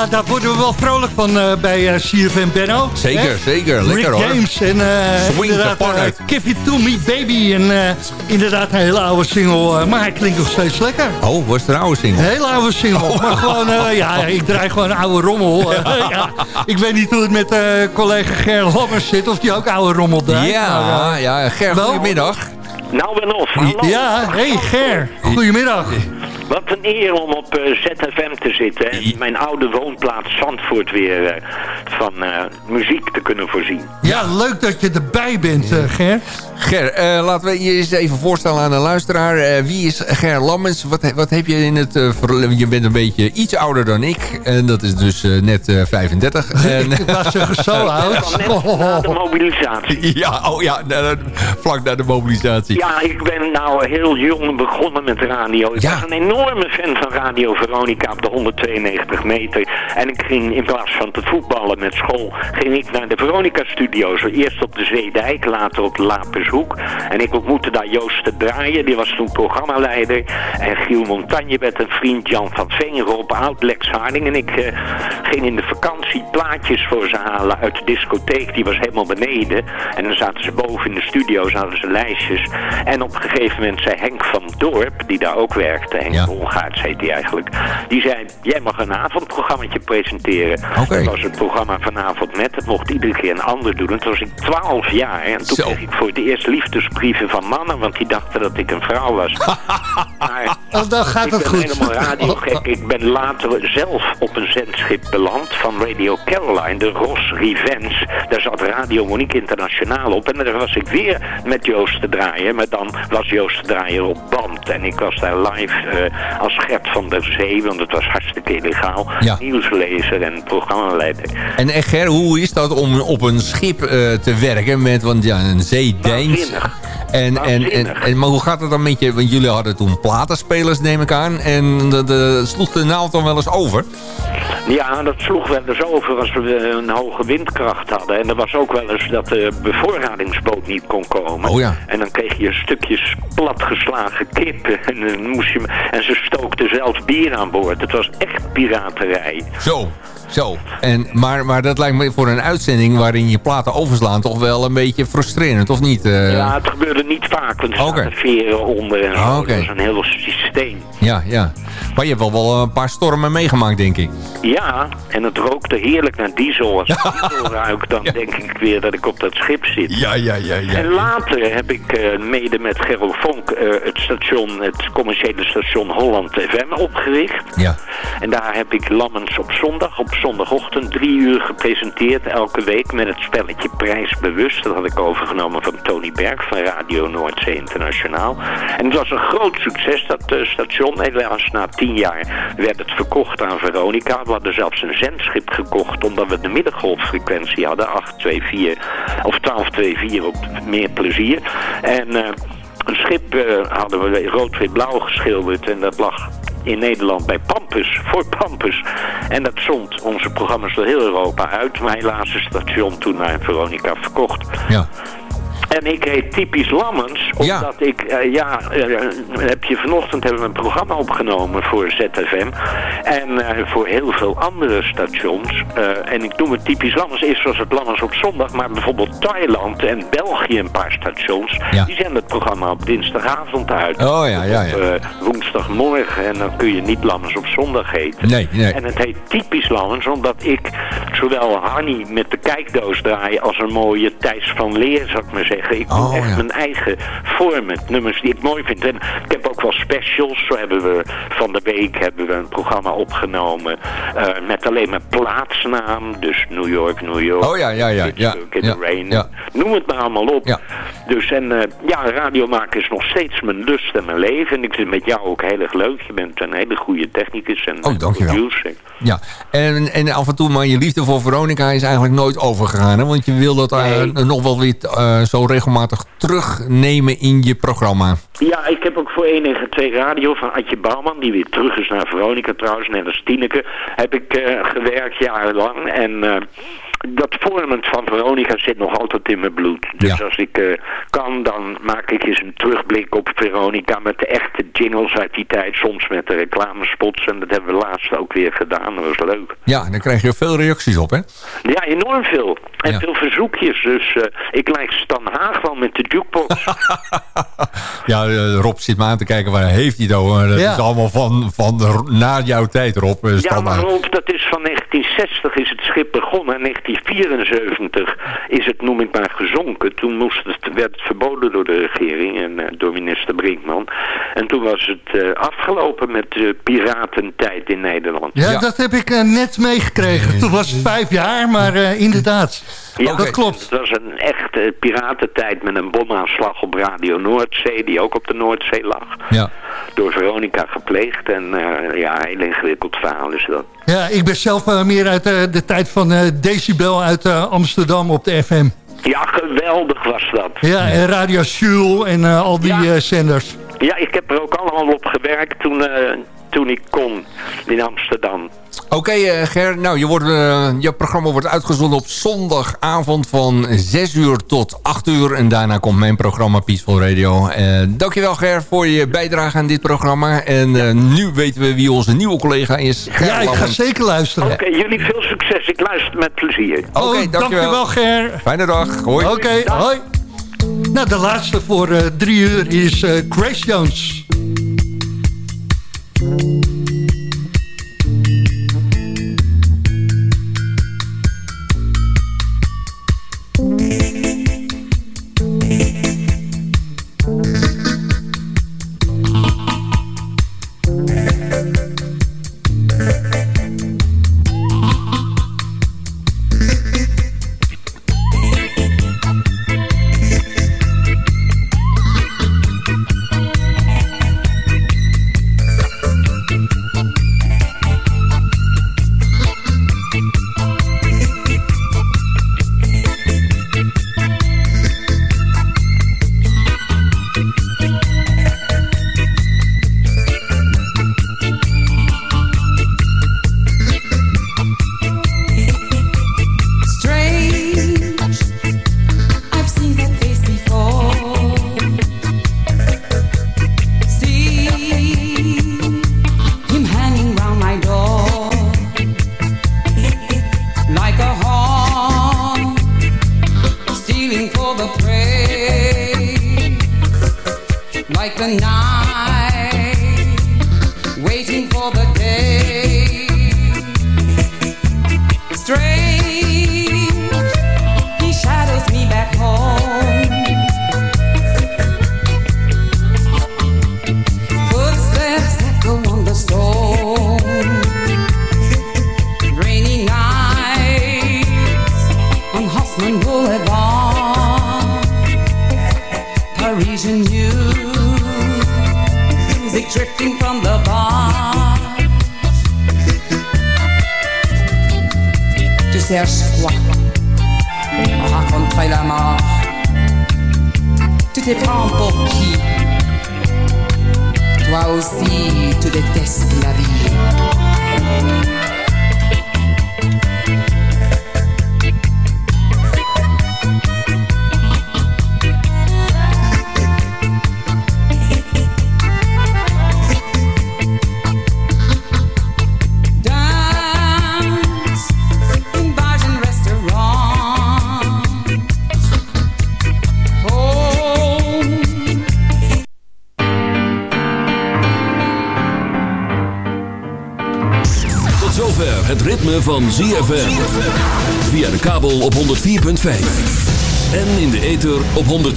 Ja, daar worden we wel vrolijk van eh, bij eh, CFM Benno. Zeker, Hè? zeker. Lekker, Rick hoor. James en eh Swing the inderdaad park. eh, Give It To Me Baby. En eh, inderdaad een hele oude single, maar hij klinkt nog steeds lekker. Oh, was het een oude single? Een hele oude single. Oh. Maar gewoon, eh, ja, ik draai gewoon een oude rommel. Ja, ik weet niet hoe het met eh, collega Ger Lammers zit. Of die ook oude rommel draait. Ja, Maar, ja, Ger, goedemiddag. Nou ben of. Ja, hey Ger, goedemiddag. Wat een eer om op eh, ZFM te zitten en mijn oude woonplaats Zandvoort weer eh, van eh, muziek te kunnen voorzien. Ja, leuk dat je erbij bent, eh, Ger. Ger, eh, laten we je eens even voorstellen aan de luisteraar. Eh, wie is Ger Lammens? Wat, wat heb je in het... je bent een beetje iets ouder dan ik. En dat is dus eh, net eh, 35. En, zeggen, zo oud. Van net na de mobilisatie. ja, oh ja, na- vlak na de mobilisatie. Ja, ik ben nou heel jong begonnen met radio. Ik was een enorme fan van Radio Veronica op de 192 meter. En ik ging in plaats van te voetballen met school, ging ik naar de Veronica studio's. Eerst op de Zeedijk, later op de Lapershoek. En ik ontmoette daar Joost de Draaien, die was toen programmaleider. En Giel Montagne werd een vriend, Jan van Veenrop, oud Lex Harding. En ik eh, ging in de vakantie plaatjes voor ze halen uit de discotheek. Die was helemaal beneden. En dan zaten ze boven in de studio's, hadden ze lijstjes. En op een gegeven moment zei Henk van Dorp, die daar ook werkte, Henk ja. Ongaarts heet hij eigenlijk. Die zei, jij mag een avondprogrammaatje presenteren. Dat was het programma Vanavond Met. Het mocht iedere keer een ander doen. En toen was ik 12 jaar. En toen Zo. kreeg ik voor het eerst liefdesbrieven van mannen, want die dachten dat ik een vrouw was. maar Oh, dan gaat ik het ben goed. helemaal radiogek. Ik ben later zelf op een zendschip beland van Radio Caroline, de Ros Revenge. Daar zat Radio Monique Internationaal op. En daar was ik weer met Joost te draaien. Maar dan was Joost te draaien op band. En ik was daar live eh, als Gert van der Zee, want het was hartstikke illegaal. Ja. Nieuwslezer en programmaleider. En eh, Ger, hoe is dat om op een schip eh, te werken met, want ja, een zeedijns. En, en, en, en, maar hoe gaat het dan met je, want jullie hadden toen platenspelers neem ik aan. En de, de, sloeg de naald dan wel eens over? Ja, dat sloeg wel eens over als we een hoge windkracht hadden. En er was ook wel eens dat de bevoorradingsboot niet kon komen. Oh ja. En dan kreeg je stukjes platgeslagen kip. En, dan moest je, en ze stookten zelfs bier aan boord. Het was echt piraterij. Zo, zo. En, maar, maar dat lijkt me voor een uitzending waarin je platen overslaan toch wel een beetje frustrerend, of niet? eh? Ja, het gebeurde niet vaak, want er zaten veren onder en zo. Ah, oké. Dat was een heel systeem. ja, ja. Maar je hebt wel, wel een paar stormen meegemaakt, denk ik. Ja, en het rookte heerlijk naar diesel. Als ik diesel ruik, dan denk ik weer dat ik op dat schip zit. Ja, ja, ja, ja. En later heb ik eh, mede met Gerro Vonk eh, het station, het commerciële station Holland FM opgericht. Ja. En daar heb ik Lammens op zondag, op zondagochtend drie uur gepresenteerd elke week met het spelletje Prijsbewust. Dat had ik overgenomen van Tony Berg van Radio Noordzee Internationaal. En het was een groot succes, dat eh, station. Helaas na tien jaar werd het verkocht aan Veronica. We hadden zelfs een zendschip gekocht omdat we de middengolffrequentie hadden, 824 of 1224 op meer plezier. En... eh, een schip eh, hadden we rood-wit-blauw geschilderd en dat lag in Nederland bij Pampus, voor Pampus. En dat zond onze programma's door heel Europa uit. Maar helaas is het station toen naar Veronica verkocht. Ja. En ik heet typisch Lammens, omdat ik, eh, ja, eh, heb je vanochtend hebben we een programma opgenomen voor ZFM. En eh, voor heel veel andere stations. En ik noem het typisch Lammens. Eerst was het Lammens op zondag, maar bijvoorbeeld Thailand en België een paar stations. Ja. Die zenden het programma op dinsdagavond uit. Oh ja, ja, ja. Op woensdagmorgen. En dan kun je niet Lammens op zondag heten. Nee, nee. En het heet typisch Lammens, omdat ik zowel Hanny met de kijkdoos draai als een mooie Thijs van Leer, zou ik maar zeggen. Ik doe Oh, echt ja. mijn eigen format, nummers die ik mooi vind. En ik heb ook wel specials. Zo hebben we van de week hebben we een programma opgenomen eh, met alleen maar plaatsnaam. Dus New York, New York. Oh ja, ja, ja. ja, Pittsburgh in ja, the Rain. ja. Noem het maar allemaal op. Dus en eh, ja, radio maken is nog steeds mijn lust en mijn leven. En ik vind het met jou ook heel erg leuk. Je bent een hele goede technicus en Oh, dankjewel. producer. Ja, en, en af en toe, maar je liefde voor Veronica is eigenlijk nooit overgegaan. Hè? Want je wil dat eh, nog wel weer eh, zo regelmatig terugnemen in je programma. Ja, ik heb ook voor 192 Radio van Adje Bouwman, die weer terug is naar Veronica trouwens, net als Tineke, heb ik eh, gewerkt jarenlang. En eh, dat format van Veronica zit nog altijd in mijn bloed. Dus als ik eh, kan, dan maak ik eens een terugblik op Veronica met de echte jingles uit die tijd. Soms met de reclamespots. En dat hebben we laatst ook weer gedaan. Dat was leuk. Ja, en dan krijg je veel reacties op, hè? Ja, enorm veel. En veel verzoekjes. Dus eh, ik lijk Stan Haag wel met de jukebox. Ja, eh, Rob zit me aan te kijken, waar heeft hij over? Dat Ja. is allemaal van, van de, na jouw tijd, Rob. Ja, maar Rob, dat is van 1960 is het schip begonnen. En 1974 is het, noem ik maar, gezonken. Toen moest het, werd het verboden door de regering en eh, door minister Brinkman. En toen was het eh, afgelopen met de piratentijd in Nederland. Ja, dat heb ik eh, net meegekregen. Toen was het vijf jaar, maar eh, inderdaad. Ja, dat klopt. Het was een echte piratentijd met een bomaanslag op Radio Noordzee, die ook op de Noordzee lag. Ja. Door Veronica gepleegd. En ja, een heel ingewikkeld verhaal is dat. Ja, ik ben zelf eh, meer uit eh, de tijd van eh, Decibel uit eh, Amsterdam op de FM. Ja, geweldig was dat. Ja, en Radio Jules en eh, al die eh, zenders. Ja, ik heb er ook allemaal op gewerkt toen, eh, toen ik kon in Amsterdam. Oké, eh, Ger. Nou, je, wordt, eh, je programma wordt uitgezonden op zondagavond van 6 uur tot 8 uur. En daarna komt mijn programma Peaceful Radio. Eh, dankjewel, Ger, voor je bijdrage aan dit programma. En eh, nu weten we wie onze nieuwe collega is. Ger Ja, ik ga zeker luisteren. Oké, jullie veel succes. Ik luister met plezier. Oké, dankjewel. dankjewel, Ger. Fijne dag. Hoi. Oké, hoi. Nou, de laatste voor drie uur is Grace Jones. Thank you.